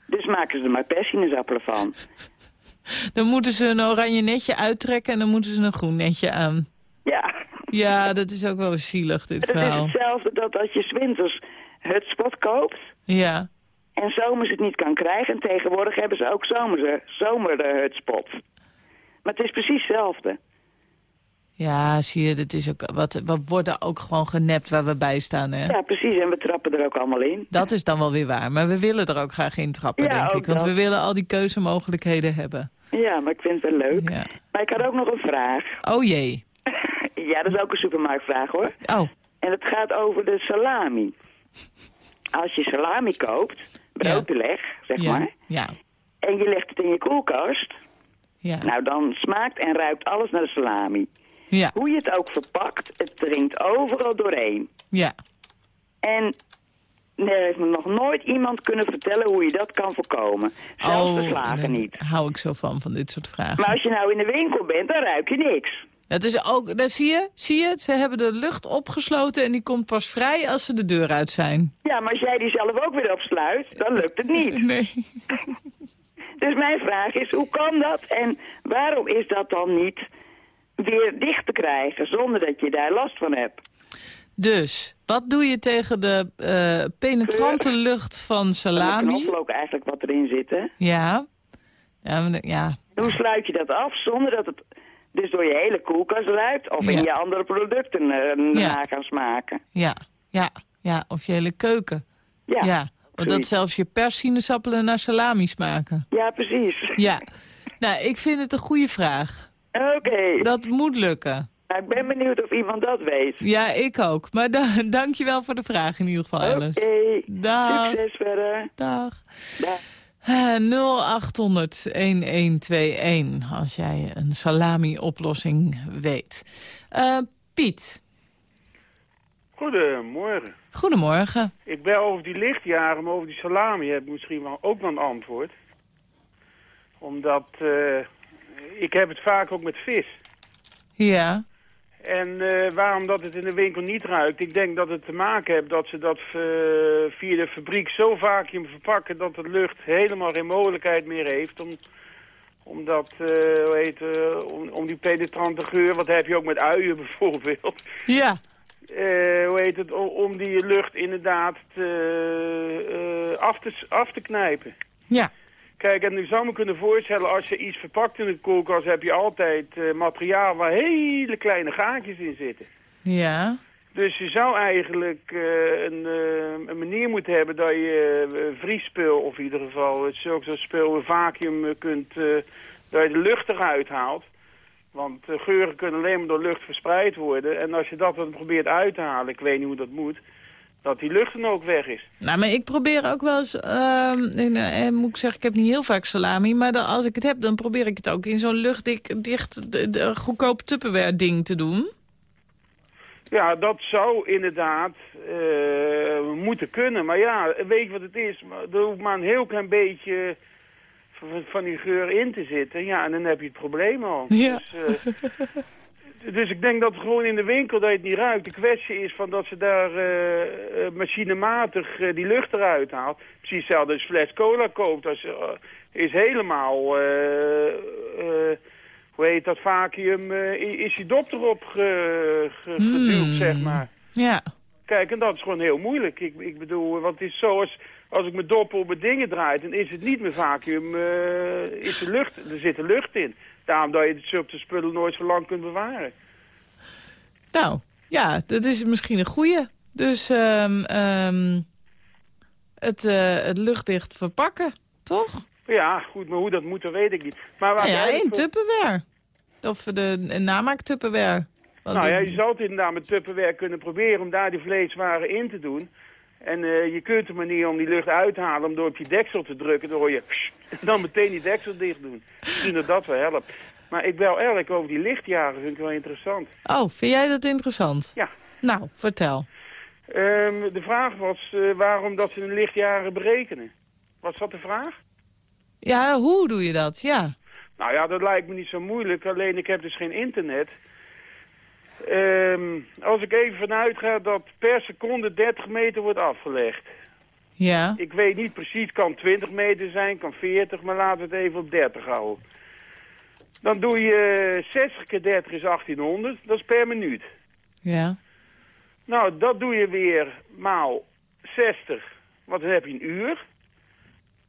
Dus maken ze er maar persinaasappelen van. Dan moeten ze een oranje netje uittrekken en dan moeten ze een groen netje aan. Ja, Ja, dat is ook wel zielig, dit het is verhaal. hetzelfde dat als je winters hutspot koopt... Ja. en zomers het niet kan krijgen. En tegenwoordig hebben ze ook zomers, zomer de hutspot. Maar het is precies hetzelfde. Ja, zie je, dat is ook, wat, we worden ook gewoon genept waar we bij staan, hè? Ja, precies. En we trappen er ook allemaal in. Dat is dan wel weer waar. Maar we willen er ook graag in trappen, Ja, denk ik. Want dat. we willen al die keuzemogelijkheden hebben. Ja, maar ik vind het wel leuk. Ja. Maar ik had ook nog een vraag. Oh jee. Ja, dat is ook een supermarktvraag hoor. Oh, En het gaat over de salami. Als je salami koopt, broodbeleg, zeg ja. maar, Ja. en je legt het in je koelkast, Ja. nou dan smaakt en ruikt alles naar de salami. Ja. Hoe je het ook verpakt, het dringt overal doorheen. Ja. En er heeft me nog nooit iemand kunnen vertellen hoe je dat kan voorkomen. Zelfs de slager daar niet. hou ik zo van, van dit soort vragen. Maar als je nou in de winkel bent, dan ruik je niks. Dat is ook, dat zie je, zie je, ze hebben de lucht opgesloten en die komt pas vrij als ze de deur uit zijn. Ja, maar als jij die zelf ook weer opsluit, dan lukt het niet. Nee. Dus mijn vraag is, hoe kan dat en waarom is dat dan niet weer dicht te krijgen zonder dat je daar last van hebt? Dus, wat doe je tegen de eh, penetrante lucht van salami? knoflook eigenlijk wat erin zit, hè? Ja. Ja, ja. Hoe sluit je dat af zonder dat het dus door je hele koelkast ruikt of Ja. in je andere producten eh, Ja. na gaan smaken? Ja, ja, ja. Of je hele keuken. Ja, Ja. Want dat zelfs je persinaasappelen naar salami smaken. Ja, precies. Ja. Nou, ik vind het een goede vraag. Oké, Dat moet lukken. Nou, ik ben benieuwd of iemand dat weet. Ja, ik ook. Maar da dank je wel voor de vraag in ieder geval, Oké, Alice. Dag. succes verder. Dag. Dag. Eh, 0800-1121 als jij een salami-oplossing weet. Eh, Piet, Goedemorgen. goedemorgen. Ik bel over die lichtjaren, maar over die salami heb ik misschien wel ook wel een antwoord. Omdat eh, ik heb het vaak ook met vis. Ja, En eh, waarom dat het in de winkel niet ruikt? Ik denk dat het te maken heeft dat ze dat eh, via de fabriek zo vacuüm verpakken... dat de lucht helemaal geen mogelijkheid meer heeft om, om, dat, eh, hoe heet, om, om die penetrante geur... wat heb je ook met uien bijvoorbeeld... ja, hoe heet het, om die lucht inderdaad te, af, te, af te knijpen. ja. Kijk, en u zou me kunnen voorstellen, als je iets verpakt in het koelkast, heb je altijd eh, materiaal waar hele kleine gaatjes in zitten. Ja, Dus je zou eigenlijk eh, een, eh, een manier moeten hebben dat je vriesspul, of in ieder geval het zulk zo'n spul, een vacuüm kunt, dat je de lucht eruit haalt. Want geuren kunnen alleen maar door lucht verspreid worden. En als je dat dan probeert uit te halen, ik weet niet hoe dat moet, dat die lucht dan ook weg is. nou, maar ik probeer ook wel eens... ehm, en, eh, moet ik zeggen, ik heb niet heel vaak salami... maar dan, als ik het heb, dan probeer ik het ook in zo'n luchtdicht, dicht, de, de, goedkoop Tupperware ding te doen. Ja, dat zou inderdaad eh, moeten kunnen. Maar ja, weet je wat het is? Er hoeft maar een heel klein beetje van, die geur in te zitten. Ja, en dan heb je het probleem al. Ja. Dus, eh, dus ik denk dat gewoon in de winkel dat je het niet ruikt. De kwestie is van dat ze daar eh, eh, machinematig eh, die lucht eruit haalt. Precies hetzelfde als je fles cola koopt. Dat is, is helemaal... hoe heet dat vacuüm? is die dop erop ge, ge- geduwd, Hmm. zeg maar. Ja. Kijk, en dat is gewoon heel moeilijk. Ik, ik bedoel, want het is zo als, ik mijn dop op mijn dingen draai, dan is het niet meer vacuüm, is er, lucht, er zit er lucht in. Daarom dat je het soort spullen nooit zo lang kunt bewaren. Nou, ja, dat is misschien een goeie. Dus ehm, ehm, het, eh, het luchtdicht verpakken, toch? Ja, goed, maar hoe dat moet, dat weet ik niet. Maar waar Nou ja, één voor- Tupperware. Of de namaak Tupperware. Nou ja, je zou het inderdaad met Tupperware kunnen proberen om daar die vleeswaren in te doen. En eh, je kunt een manier om die lucht uit te halen om door op je deksel te drukken. Dan hoor je dan meteen die deksel dicht doen. Misschien dat dat wel helpt. Maar ik bel eigenlijk over die lichtjaren, vind ik wel interessant. Oh, vind jij dat interessant? Ja. Nou, vertel. Ehm, de vraag was eh, waarom dat ze een lichtjaren berekenen. Was dat de vraag? Ja, hoe doe je dat? Ja. Nou ja, dat lijkt me niet zo moeilijk. Alleen ik heb dus geen internet. Ehm, als ik even vanuit ga dat per seconde 30 meter wordt afgelegd. Ja. Ik weet niet precies, kan 20 meter zijn, kan 40, maar laten we het even op 30 houden. Dan doe je 60 keer 30 is 1800, dat is per minuut. Ja. Nou, dat doe je weer maal 60, want dan heb je een uur.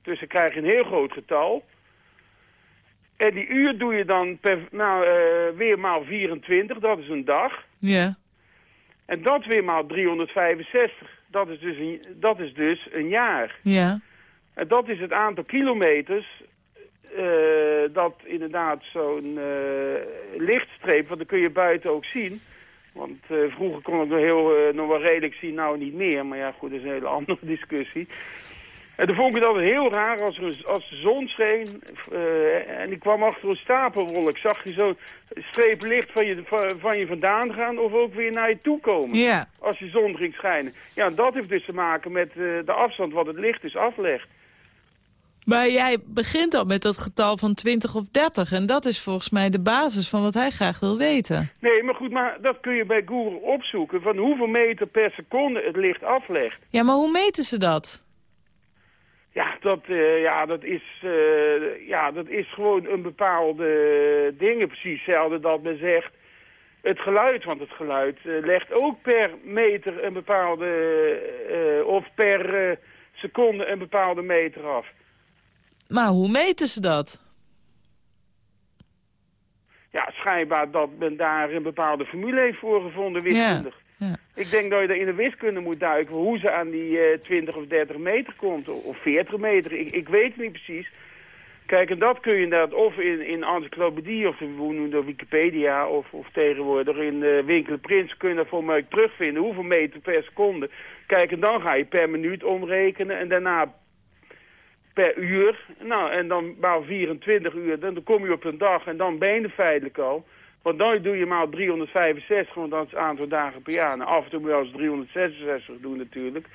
Dus dan krijg je een heel groot getal. En die uur doe je dan per, nou, weer maal 24, dat is een dag. Ja. En dat weer maal 365, dat is dus een, dat is dus een jaar. Ja. En dat is het aantal kilometers eh, dat inderdaad zo'n eh, lichtstreep, want dat kun je buiten ook zien. Want eh, vroeger kon ik nog, heel, nog wel redelijk zien, nou niet meer. Maar ja, goed, dat is een hele andere discussie. En dan vond ik het altijd heel raar als, er, als de zon scheen eh, en ik kwam achter een stapelwolk. Zag je zo'n streep licht van je, van, je vandaan gaan of ook weer naar je toe komen. Als die zon ging schijnen. Ja, dat heeft dus te maken met eh, de afstand wat het licht dus aflegt. Maar jij begint al met dat getal van 20 of 30. En dat is volgens mij de basis van wat hij graag wil weten. Nee, maar goed, maar dat kun je bij Google opzoeken. Van hoeveel meter per seconde het licht aflegt. Ja, maar hoe meten ze dat? Ja, dat, eh, ja, dat, is, eh, ja, dat is gewoon een bepaalde dingen. Precies hetzelfde dat men zegt. Het geluid, want het geluid eh, legt ook per meter een bepaalde... of per seconde een bepaalde meter af. Maar hoe meten ze dat? Ja, schijnbaar dat men daar een bepaalde formule heeft voor gevonden, wiskundig. Ja. Ik denk dat je er in de wiskunde moet duiken hoe ze aan die eh 20 of 30 meter komt. Of 40 meter, ik, ik weet het niet precies. Kijk, en dat kun je inderdaad of in, in encyclopedie of hoe noemen dat, Wikipedia of, of tegenwoordig in uh, Winkelen Prins kun je dat voor mij terugvinden. Hoeveel meter per seconde. Kijk, en dan ga je per minuut omrekenen en daarna per uur. Nou, en dan maal 24 uur, dan, kom je op een dag en dan ben je feitelijk al. Want dan doe je maal 365, want dat is het aantal dagen per jaar. Nou, af en toe moet je wel eens 366 doen natuurlijk.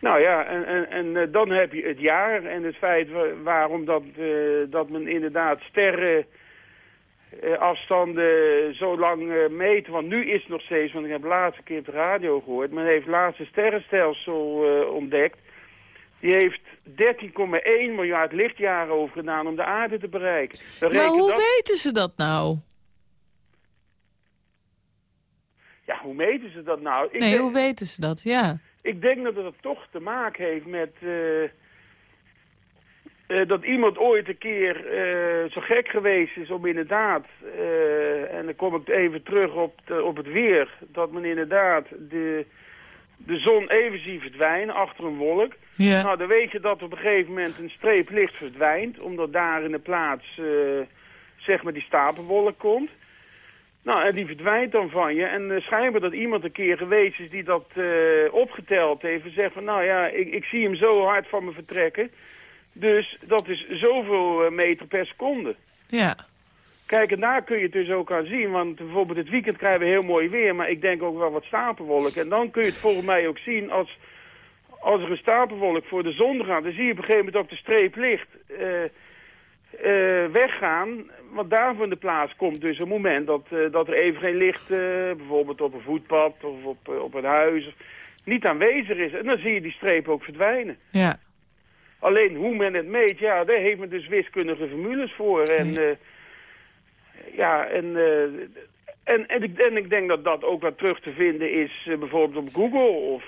Nou ja, en, en, en eh, dan heb je het jaar en het feit wa- waarom dat, eh, dat men inderdaad sterren eh, afstanden zo lang eh, meet. Want nu is het nog steeds, want ik heb de laatste keer op de radio gehoord... men heeft het laatste sterrenstelsel ontdekt. Die heeft 13,1 miljard lichtjaren over gedaan om de aarde te bereiken. Dan Maar hoe dat- weten ze dat nou? Ja, hoe meten ze dat nou? Ik Nee, denk- hoe weten ze dat? Ja. Ik denk dat het toch te maken heeft met... eh, eh, dat iemand ooit een keer eh, zo gek geweest is om inderdaad... en dan kom ik even terug op, de- op het weer... dat men inderdaad de, de zon even ziet verdwijnen achter een wolk. Ja. Nou, dan weet je dat op een gegeven moment een streep licht verdwijnt... omdat daar in de plaats, zeg maar, die stapelwolk komt... Nou, en die verdwijnt dan van je. En uh, schijnbaar dat iemand een keer geweest is die dat uh, opgeteld heeft. En zegt van, nou ja, ik, ik zie hem zo hard van me vertrekken. Dus dat is zoveel uh, meter per seconde. Ja. Kijk, en daar kun je het dus ook aan zien. Want bijvoorbeeld het weekend krijgen we heel mooi weer, maar ik denk ook wel wat stapelwolk. En dan kun je het volgens mij ook zien als, als er een stapelwolk voor de zon gaat. Dan zie je op een gegeven moment ook de streep licht eh, weggaan. Want daar van de plaats komt dus een moment dat, eh, dat er even geen licht, eh, bijvoorbeeld op een voetpad of op, op een huis, niet aanwezig is. En dan zie je die streep ook verdwijnen. Ja. Alleen hoe men het meet, ja, daar heeft men dus wiskundige formules voor. En ja, en, en, en, ik, en ik denk dat dat ook wat terug te vinden is bijvoorbeeld op Google of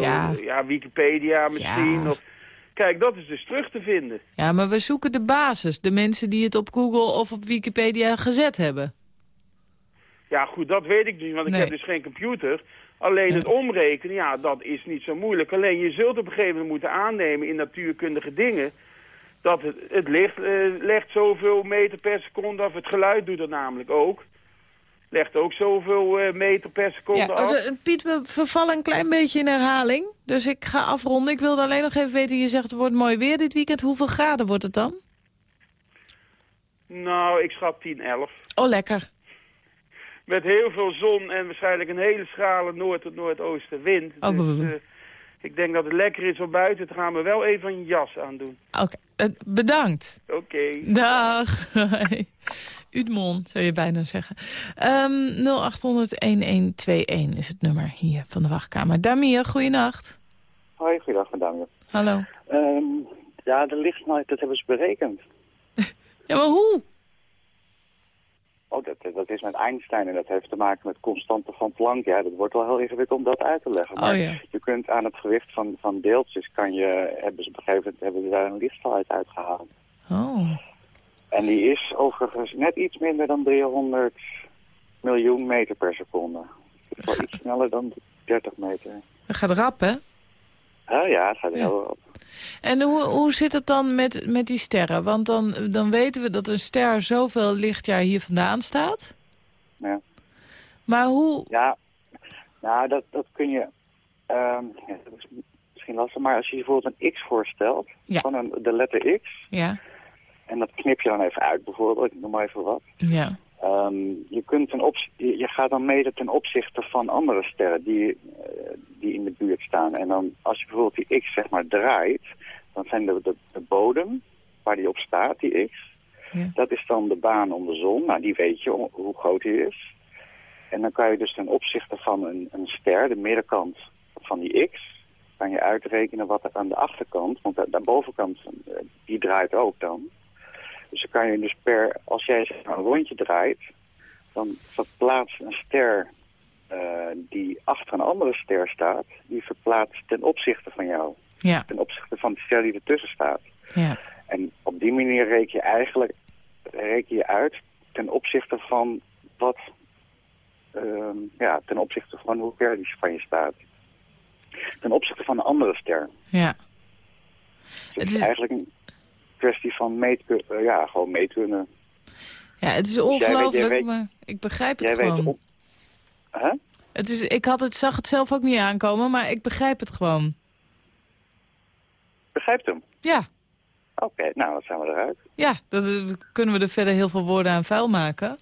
Ja. ja, Wikipedia misschien. Ja. Of, kijk, dat is dus terug te vinden. Ja, maar we zoeken de basis. De mensen die het op Google of op Wikipedia gezet hebben. Ja, goed, dat weet ik niet, want ik heb dus geen computer. Alleen het omrekenen, ja, dat is niet zo moeilijk. Alleen je zult op een gegeven moment moeten aannemen in natuurkundige dingen... dat het, het licht eh, legt zoveel meter per seconde af. Het geluid doet dat namelijk ook. Legt ook zoveel eh, meter per seconde Ja, af. oh, Piet, we vervallen een klein beetje in herhaling. Dus ik ga afronden. Ik wilde alleen nog even weten, je zegt het wordt mooi weer dit weekend. Hoeveel graden wordt het dan? Nou, ik schat 10, 11. Oh, lekker. Met heel veel zon en waarschijnlijk een hele schrale noord- tot noordoosten wind. Oh, dus, eh, ik denk dat het lekker is om buiten te gaan, maar wel even een jas aandoen. Oké, eh, bedankt. Oké. Dag. Udmon, zou je bijna zeggen. Ehm 0800-1121 is het nummer hier van de wachtkamer. Damir, goeienacht. Hoi, goeiedag madame. Hallo. Ehm, ja, de lichtsnelheid, dat hebben ze berekend. Ja, maar hoe? Oh, dat, dat is met Einstein en dat heeft te maken met constanten van Planck. Ja, dat wordt wel heel ingewikkeld om dat uit te leggen. Maar Oh ja. je kunt aan het gewicht van, van deeltjes, kan je, hebben ze op een gegeven moment hebben ze daar een lichtsnelheid uitgehaald. Oh. En die is overigens net iets minder dan 300 miljoen meter per seconde. Dat is wel iets sneller dan 30 meter. Dat gaat rap, hè? Oh ja, het gaat heel op. En hoe, hoe zit het dan met, met die sterren? Want dan, dan weten we dat een ster zoveel lichtjaar hier vandaan staat. Ja. Maar hoe... Ja, nou, dat, dat kun je... ehm, ja, dat is misschien lastig, maar als je je bijvoorbeeld een x voorstelt, Ja. van een, de letter x, Ja, en dat knip je dan even uit bijvoorbeeld, ik noem maar even wat. ja. Ehm, je, kunt ten je, je gaat dan meten ten opzichte van andere sterren die, eh, die in de buurt staan. En dan als je bijvoorbeeld die x zeg maar draait, dan zijn de, de, de bodem waar die op staat, die x, Ja. dat is dan de baan om de zon. Nou, die weet je hoe groot die is. En dan kan je dus ten opzichte van een, een ster, de middenkant van die x, kan je uitrekenen wat er aan de achterkant, want de, de bovenkant, eh, die draait ook dan. Dus dan kan je dus per, als jij een rondje draait, dan verplaatst een ster eh, die achter een andere ster staat, die verplaatst ten opzichte van jou. Ja. Ten opzichte van de ster die ertussen staat. Ja. En op die manier reken je eigenlijk reken je uit ten opzichte van wat, ehm, ja, ten opzichte van hoe ver die van je staat. Ten opzichte van een andere ster. Ja. Dus het is eigenlijk een kwestie van meetkunde, ja, gewoon meetkunde. Ja, het is weet- ongelooflijk, weet- maar ik begrijp het Jij weet gewoon. op, Huh? Het is, ik had het, zag het zelf ook niet aankomen, maar ik begrijp het gewoon. Begrijpt hem? Ja, Oké, nou, dan zijn we eruit. ja dat, dat kunnen we er verder heel veel woorden aan vuil maken.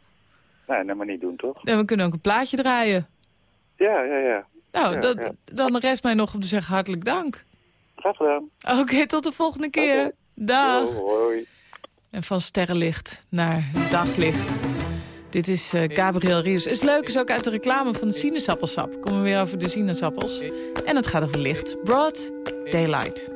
Nee, dat maar niet doen, toch? En we kunnen ook een plaatje draaien. Ja, ja, ja. Nou, Ja, dat, ja. dan rest mij nog om te zeggen hartelijk dank. Graag gedaan. Oké, tot de volgende keer. Dag. Hoi. En van sterrenlicht naar daglicht. Dit is eh, Gabriel Rius. Is leuk, is ook uit de reclame van de sinaasappelsap. Komen we weer over de sinaasappels. En het gaat over licht. Broad Daylight.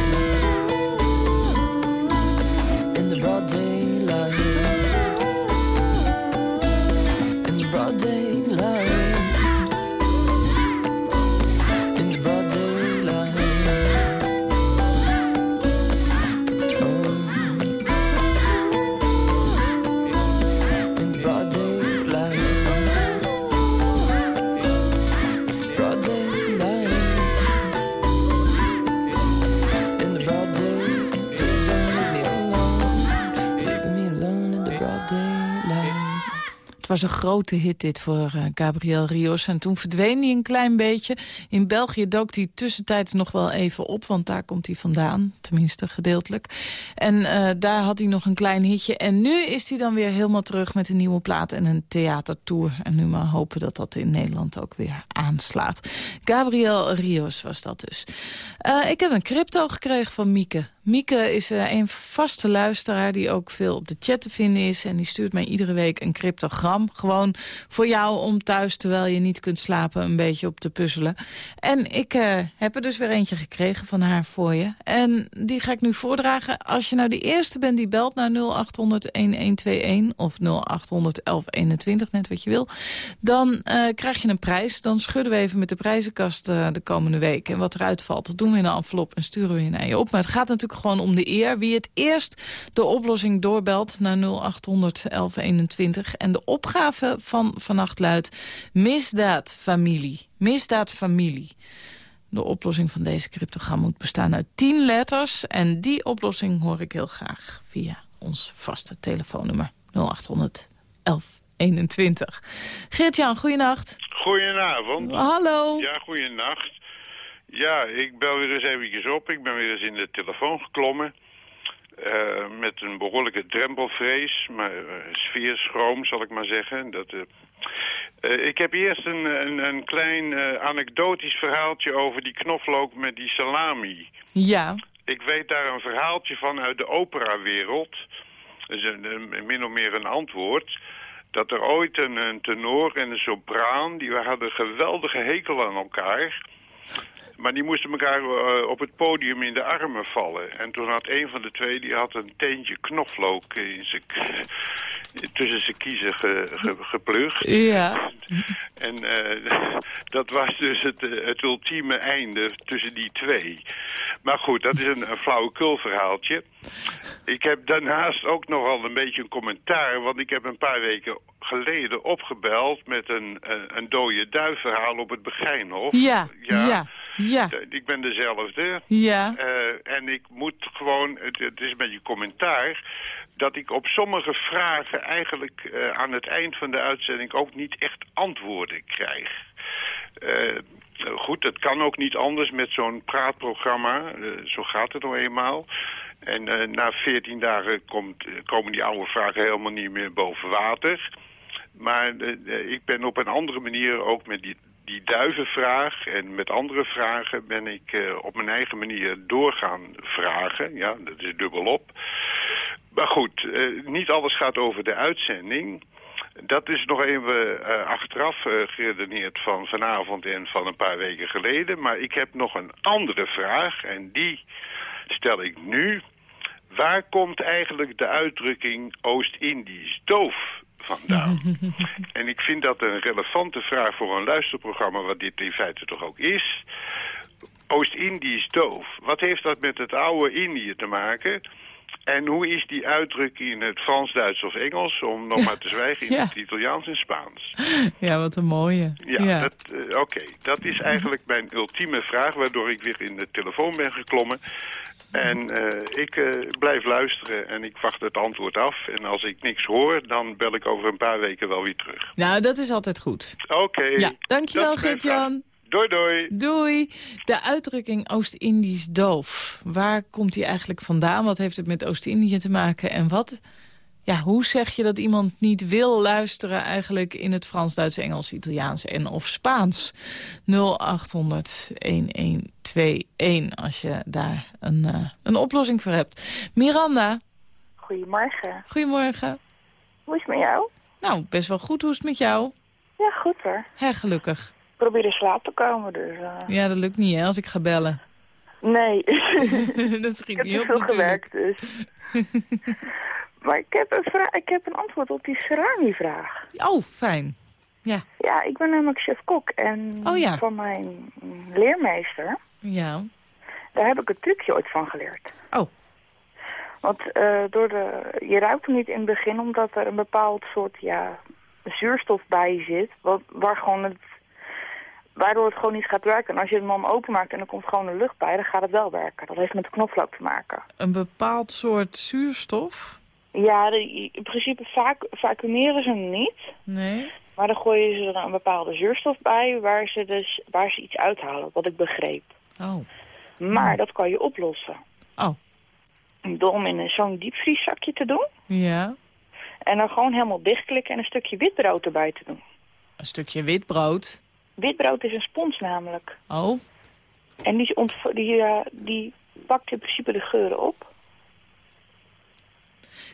Was een grote hit dit voor eh, Gabriel Rios. En toen verdween hij een klein beetje. In België dook hij tussentijds nog wel even op. Want daar komt hij vandaan. Tenminste, gedeeltelijk. En eh, daar had hij nog een klein hitje. En nu is hij dan weer helemaal terug met een nieuwe plaat en een theatertour. En nu maar hopen dat dat in Nederland ook weer aanslaat. Gabriel Rios was dat dus. Eh, ik heb een crypto gekregen van Mieke. Mieke is een vaste luisteraar die ook veel op de chat te vinden is. En die stuurt mij iedere week een cryptogram. Gewoon voor jou om thuis, terwijl je niet kunt slapen, een beetje op te puzzelen. En ik eh, heb er dus weer eentje gekregen van haar voor je. En die ga ik nu voordragen. Als je nou de eerste bent die belt naar 0800-1121 of 0800-1121, net wat je wil. Dan eh, krijg je een prijs. Dan schudden we even met de prijzenkast eh, de komende week. En wat eruit valt, dat doen we in een envelop en sturen we je naar je op. Maar het gaat natuurlijk gewoon om de eer. Wie het eerst de oplossing doorbelt naar 0800 1121. En de opgave van vannacht luidt misdaadfamilie. Misdaadfamilie. De oplossing van deze cryptogram moet bestaan uit 10 letters. En die oplossing hoor ik heel graag via ons vaste telefoonnummer 0800 1121. Geert-Jan, goeienacht. Goedenavond. Hallo. Ja, goeienacht. Ja, ik bel weer eens eventjes op. Ik ben weer eens in de telefoon geklommen. Eh, met een behoorlijke drempelvrees, maar uh, sfeerschroom zal ik maar zeggen. Dat, uh, uh, ik heb eerst een, een, een klein anekdotisch verhaaltje over die knoflook met die salami. Ja. Ik weet daar een verhaaltje van uit de operawereld. Dat is een, een, min of meer een antwoord. Dat er ooit een, een tenor en een sopraan, die hadden geweldige hekel aan elkaar... Maar die moesten elkaar uh, op het podium in de armen vallen. En toen had een van de twee, die had een teentje knoflook in zijn, tussen zijn kiezen ge, ge, geplucht. Ja. En uh, dat was dus het, het ultieme einde tussen die twee. Maar goed, dat is een, een flauwekul verhaaltje. Ik heb daarnaast ook nogal een beetje een commentaar, want ik heb een paar weken geleden opgebeld met een, een, een dode duifverhaal op het Begijnhof. Ja, ja. ja. Ja. Ik ben dezelfde. Ja. Uh, en ik moet gewoon, het, het, is een beetje commentaar, dat ik op sommige vragen eigenlijk uh, aan het eind van de uitzending ook niet echt antwoorden krijg. Uh, goed, het kan ook niet anders met zo'n praatprogramma. zo gaat het nou eenmaal. En na 14 dagen komt, komen die oude vragen helemaal niet meer boven water. Maar ik ben op een andere manier ook met die die duivenvraag en met andere vragen ben ik eh, op mijn eigen manier doorgaan vragen. Ja, dat is dubbelop. Maar goed, eh, niet alles gaat over de uitzending. Dat is nog even eh, achteraf eh, geredeneerd van vanavond en van een paar weken geleden. Maar ik heb nog een andere vraag en die stel ik nu. Waar komt eigenlijk de uitdrukking Oost-Indisch doof vandaan? en ik vind dat een relevante vraag voor een luisterprogramma, wat dit in feite toch ook is. Oost-Indisch doof. Wat heeft dat met het oude Indië te maken? En hoe is die uitdrukking in het Frans, Duits of Engels? Om nog maar te zwijgen in Ja. het Italiaans en Spaans. Ja, wat een mooie. Ja, eh, oké. Dat is eigenlijk mijn ultieme vraag, waardoor ik weer in de telefoon ben geklommen. En eh, ik eh, blijf luisteren en ik wacht het antwoord af. En als ik niks hoor, dan bel ik over een paar weken wel weer terug. Nou, dat is altijd goed. Oké. Ja, dankjewel Gert-Jan. Doei, doei. Doei. De uitdrukking Oost-Indisch doof. Waar komt die eigenlijk vandaan? Wat heeft het met Oost-Indië te maken? En wat, ja, hoe zeg je dat iemand niet wil luisteren eigenlijk in het Frans, Duits, Engels, Italiaans en of Spaans? 0800 1121 als je daar een, eh, een oplossing voor hebt. Miranda, Goedemorgen. goedemorgen. Hoe is het met jou? Nou, best wel goed. Hoe is het met jou? Ja, goed hoor. Hè, gelukkig. Ik probeer in slaap te komen, dus... eh, Ja, dat lukt niet hè, als ik ga bellen. Nee. dat schiet ik heb niet op veel natuurlijk. gewerkt, dus... maar ik heb, een vraag, ik heb een antwoord op die salami-vraag. Oh, fijn. Ja. Ja, ik ben namelijk chef-kok en Oh ja. van mijn leermeester, Ja. daar heb ik een trucje ooit van geleerd. Oh. Want eh, door de, je ruikt hem niet in het begin omdat er een bepaald soort ja, zuurstof bij zit, wat, waar gewoon het, waardoor het gewoon niet gaat werken. En als je hem dan openmaakt en er komt gewoon de lucht bij, dan gaat het wel werken. Dat heeft met de knoflook te maken. Een bepaald soort zuurstof? Ja, in principe vac vacuumeren ze hem niet. Nee. Maar dan gooien ze er een bepaalde zuurstof bij waar ze, dus, waar ze iets uithalen, wat ik begreep. Oh. Maar dat kan je oplossen. Oh. Door hem in een- zo'n diepvrieszakje te doen. Ja. En dan gewoon helemaal dichtklikken en een stukje witbrood erbij te doen. Een stukje witbrood. Witbrood is een spons namelijk. Oh. En die, die, eh, die pakt in principe de geuren op.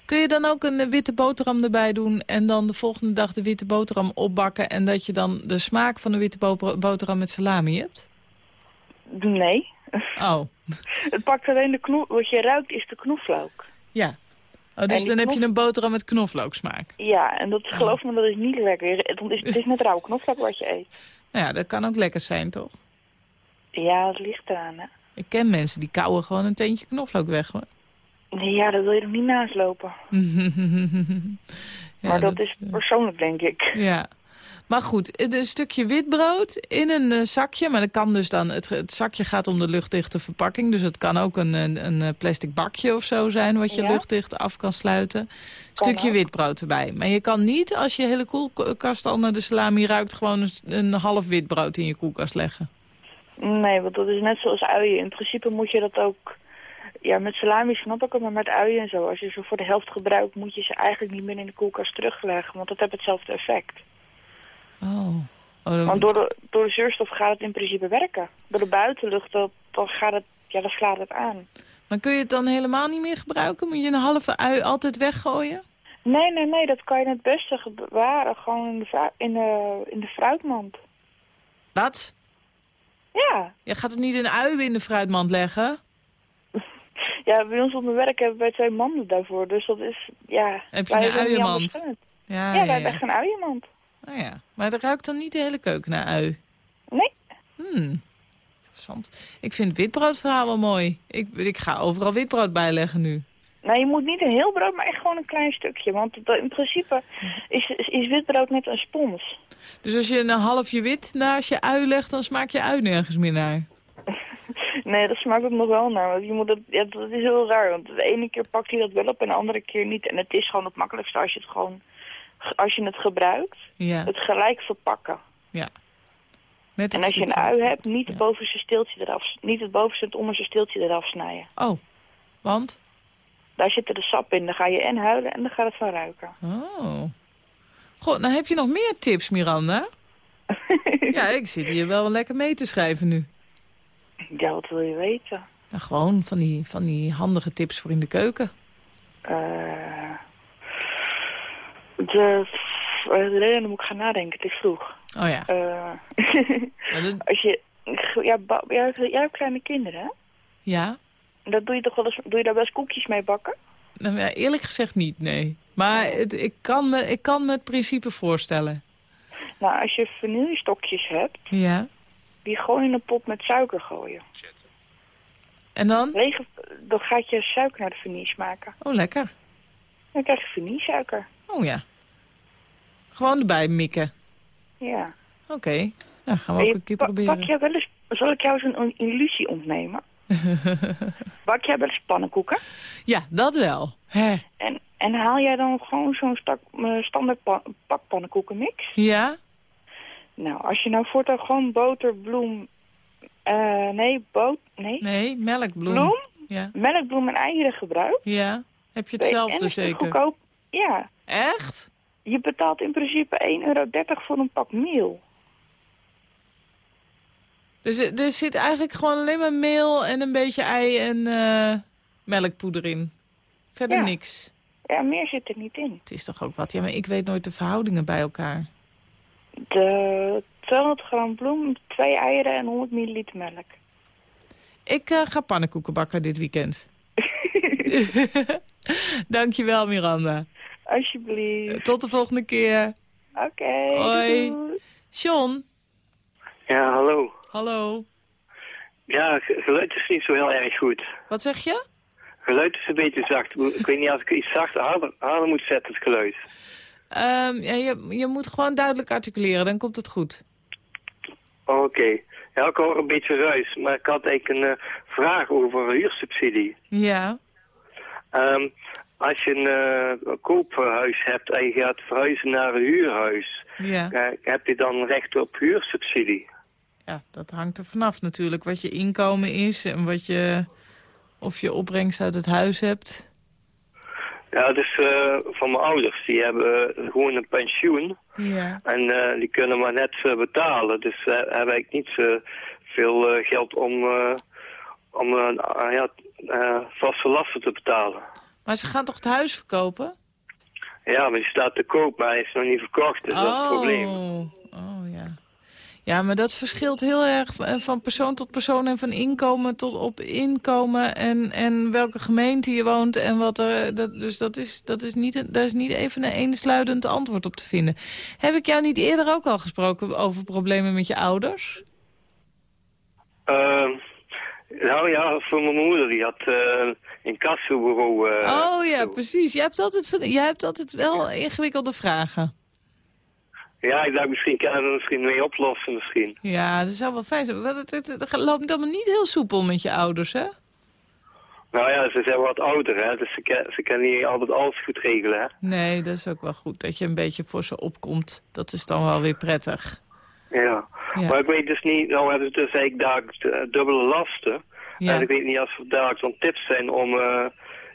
Kun je dan ook een witte boterham erbij doen... en dan de volgende dag de witte boterham opbakken... en dat je dan de smaak van de witte bo- boterham met salami hebt? Nee. Oh. Het pakt alleen de knoe... Wat je ruikt is de knoflook. Ja. Oh, dus dan heb je een boterham met knoflooksmaak. Ja, en dat geloof me, dat is niet lekker. Het is, het is net rauwe knoflook wat je eet. Nou ja, dat kan ook lekker zijn, toch? Ja, dat ligt eraan, hè. Ik ken mensen die kauwen gewoon een teentje knoflook weg, hoor. Nee, ja, dat wil je er niet naast lopen. Ja, maar dat, dat, is persoonlijk, denk ik. Ja. Maar goed, een stukje witbrood in een eh, zakje. Maar dat kan dus dan, het, het zakje gaat om de luchtdichte verpakking. Dus het kan ook een, een, een eh, plastic bakje of zo zijn... wat je Ja. luchtdicht af kan sluiten. stukje ook. witbrood erbij. Maar je kan niet, als je hele koelkast al naar de salami ruikt... gewoon een, een half witbrood in je koelkast leggen. Nee, want dat is net zoals uien. In principe moet je dat ook... Ja, met salami snap ik het, maar met uien en zo. Als je ze voor de helft gebruikt, moet je ze eigenlijk niet meer in de koelkast terugleggen. Want dat heeft hetzelfde effect. Oh. oh Want door de, door de zuurstof gaat het in principe werken. Door de buitenlucht, dat, dan, gaat het, ja, dan slaat het aan. Maar kun je het dan helemaal niet meer gebruiken? Moet je een halve ui altijd weggooien? Nee, nee, nee, dat kan je het beste bewaren. Gewoon in de, in de, in de fruitmand. Wat? Ja. Je gaat het niet een ui in de fruitmand leggen? Ja, bij ons op mijn werk hebben wij twee manden daarvoor. Dus dat is, ja... Heb je een uienmand? Ja, wij hebben echt een uienmand. Oh ja. Maar dat ruikt dan niet de hele keuken naar ui? Nee. Hmm. Interessant. Ik vind het witbroodverhaal wel mooi. Ik, ik ga overal witbrood bijleggen nu. Nou, je moet niet een heel brood, maar echt gewoon een klein stukje. Want in principe is, is, is witbrood net een spons. Dus als je een halfje wit naast je ui legt, dan smaakt je ui nergens meer naar. Nee, dat smaakt ook nog wel naar. Want je moet dat, ja, dat is heel raar. Want de ene keer pakt hij dat wel op en de andere keer niet. En het is gewoon het makkelijkste als je het gewoon... Als je het gebruikt, Ja. het gelijk verpakken. Ja. Met En als je een ui hebt, niet het bovenste steeltje eraf, niet het bovenste en het onderste steeltje eraf snijden. Oh, want? Daar zitten de sap in. Dan ga je en huilen en dan gaat het van ruiken. Oh. Goh, nou heb je nog meer tips, Miranda? Ja, ik zit hier wel lekker mee te schrijven nu. Ja, wat wil je weten? Nou, gewoon van die, van die handige tips voor in de keuken. Eh de, de reden moet ik gaan nadenken, het is vroeg. Oh ja. Eh, als je, ja, jij, jij hebt kleine kinderen, hè? Ja? Dat doe je toch wel eens, doe je daar wel eens koekjes mee bakken? Nou, ja, eerlijk gezegd niet, nee. Maar het, ik, kan me, ik kan me het principe voorstellen. Nou, als je vanillestokjes hebt, Ja. Die gewoon in een pot met suiker gooien. En dan? Regen, dan gaat je suiker naar de vanille smaken. Oh, lekker. Dan krijg je vanillesuiker. Oh ja. Gewoon erbij mikken. Ja. Oké. Nou, gaan we ook een keer proberen. Bak jij wel eens, zal ik jou eens een, een illusie ontnemen? Bak jij wel eens pannenkoeken? ja, dat wel. Hè. En, en haal jij dan gewoon zo'n eh, standaard pa pak pannenkoekenmix? Ja? Nou, als je nou voortaan gewoon boter, bloem... eh, nee, boot... Nee? Nee, melkbloem. Bloem? Ja. Melkbloem en eieren gebruikt. Ja. Heb je hetzelfde ernstig zeker? Goedkoop. Ja. Echt? Je betaalt in principe 1,30 euro voor een pak meel. Dus er er zit eigenlijk gewoon alleen maar meel en een beetje ei en eh, melkpoeder in. Verder Ja. niks. Ja, meer zit er niet in. Het is toch ook wat. Ja, maar ik weet nooit de verhoudingen bij elkaar. De 200 gram bloem, 2 eieren en 100 milliliter melk. Ik eh, ga pannenkoeken bakken dit weekend. Dankjewel, Miranda. Alsjeblieft. Tot de volgende keer. Oké. Hoi. doei. John. Ja, hallo. Hallo. Ja, ge- geluid is niet zo heel erg goed. Wat zeg je? Geluid is een beetje zacht. Ik weet niet als ik iets zachter harder, harder moet zetten, het geluid. Ehm, ja, je, je moet gewoon duidelijk articuleren, dan komt het goed. Oké. Ja, ik hoor een beetje ruis, maar ik had eigenlijk een eh, vraag over huursubsidie. Ja. Ehm, als je een eh, koophuis hebt en je gaat verhuizen naar een huurhuis, Ja. eh, heb je dan recht op huursubsidie? ja, dat hangt er vanaf natuurlijk. Wat je inkomen is en wat je, of je opbrengst uit het huis hebt. Ja, dus eh, van mijn ouders, die hebben gewoon een pensioen. Ja. En eh, die kunnen maar net eh, betalen. Dus ze hebben eigenlijk niet veel geld om, om ah, ja, vaste lasten te betalen. Maar ze gaan toch het huis verkopen? Ja, maar die staat te koop, maar hij is nog niet verkocht. Dus dat is het probleem. Oh, ja. Ja, maar dat verschilt heel erg eh, van persoon tot persoon en van inkomen tot op inkomen en, en welke gemeente je woont en wat er. Dat, dus dat is, dat is niet, daar is niet even een eensluidend antwoord op te vinden. Heb ik jou niet eerder ook al gesproken over problemen met je ouders? Ehm, nou ja, voor mijn moeder, die had eh een kassobureau. eh, oh ja, precies. Jij hebt, altijd, jij hebt altijd wel ingewikkelde vragen. Ja, ik dacht misschien kan er misschien mee oplossen misschien. Ja, dat zou wel fijn zijn. Want Het, het, het loopt allemaal niet heel soepel met je ouders, hè? Nou ja, ze zijn wat ouder, hè, dus ze, kan, ze kan niet altijd alles goed regelen, hè. Nee, dat is ook wel goed. Dat je een beetje voor ze opkomt. Dat is dan wel weer prettig. Ja. Ja. maar ik weet dus niet, nou hebben ze dus eigenlijk daar dubbele lasten. Ja. En ik weet niet of er daar zo'n tips zijn om, eh,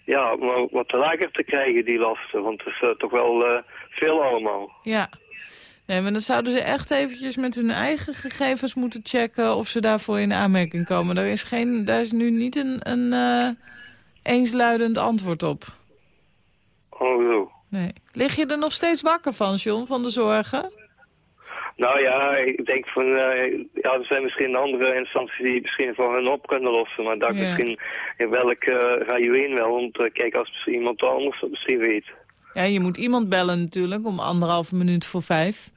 ja, om wat lager te krijgen, die lasten. Want het is eh, toch wel eh, veel allemaal. Ja. Nee, maar dan zouden ze echt eventjes met hun eigen gegevens moeten checken... of ze daarvoor in aanmerking komen. Daar is, geen, daar is nu niet een, een eh, eensluidend antwoord op. Oh zo. Nee. Lig je er nog steeds wakker van, John, van de zorgen? Nou ja, ik denk van, eh, ja, er zijn misschien andere instanties die misschien voor hun op kunnen lossen. Maar Ja. misschien in welk eh ga je heen wel om te kijken als misschien iemand anders dat misschien weet. Ja, je moet iemand bellen natuurlijk om anderhalve minuut voor vijf.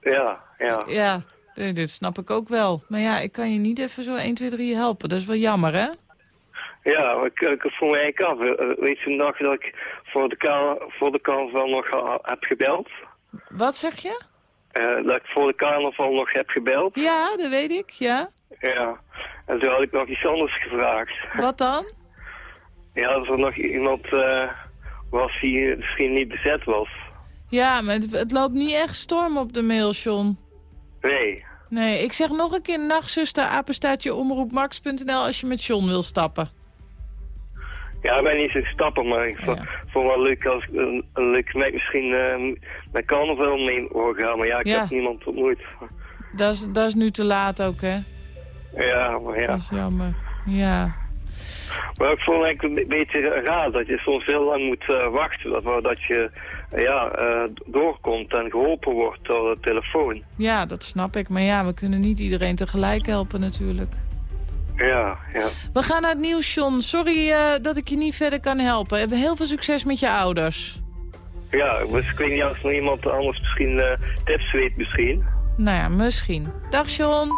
Ja, ja. Ja, eh, dit snap ik ook wel. Maar ja, ik kan je niet even zo 1, 2, 3 helpen. Dat is wel jammer, hè? Ja, ik, ik voel me eigenlijk af. Eh, Weet je nog dat ik voor de, voor de carnaval nog ha- heb gebeld? Wat zeg je? Eh, dat ik voor de carnaval nog heb gebeld? Ja, dat weet ik, ja. Ja. En toen had ik nog iets anders gevraagd. Wat dan? Ja, als er nog iemand eh, was die misschien niet bezet was. Ja, maar het, het loopt niet echt storm op de mail, John. Nee. Nee, ik zeg nog een keer nachtzuster, apenstaatje, omroepmax.nl als je met John wil stappen. Ja, ik ben niet zo'n stapper, maar ik vond vond het wel leuk als ik een, een leuk meid misschien eh, met carnaval mee wil gaan. Maar ja, ik Ja. heb niemand ontmoet. dat is, dat is nu te laat ook, hè? Ja, maar ja. Dat is jammer. Ja. Maar ik vond het eigenlijk een beetje raar dat je soms heel lang moet eh, wachten. Dat, dat je ja, eh, doorkomt en geholpen wordt door de telefoon. ja, dat snap ik. Maar ja, we kunnen niet iedereen tegelijk helpen natuurlijk. Ja, ja. We gaan naar het nieuws, John. Sorry eh, dat ik je niet verder kan helpen. Hebben heel veel succes met je ouders. Ja, dus ik weet niet of nog iemand anders misschien eh, tips weet misschien. Nou ja, misschien. Dag, John.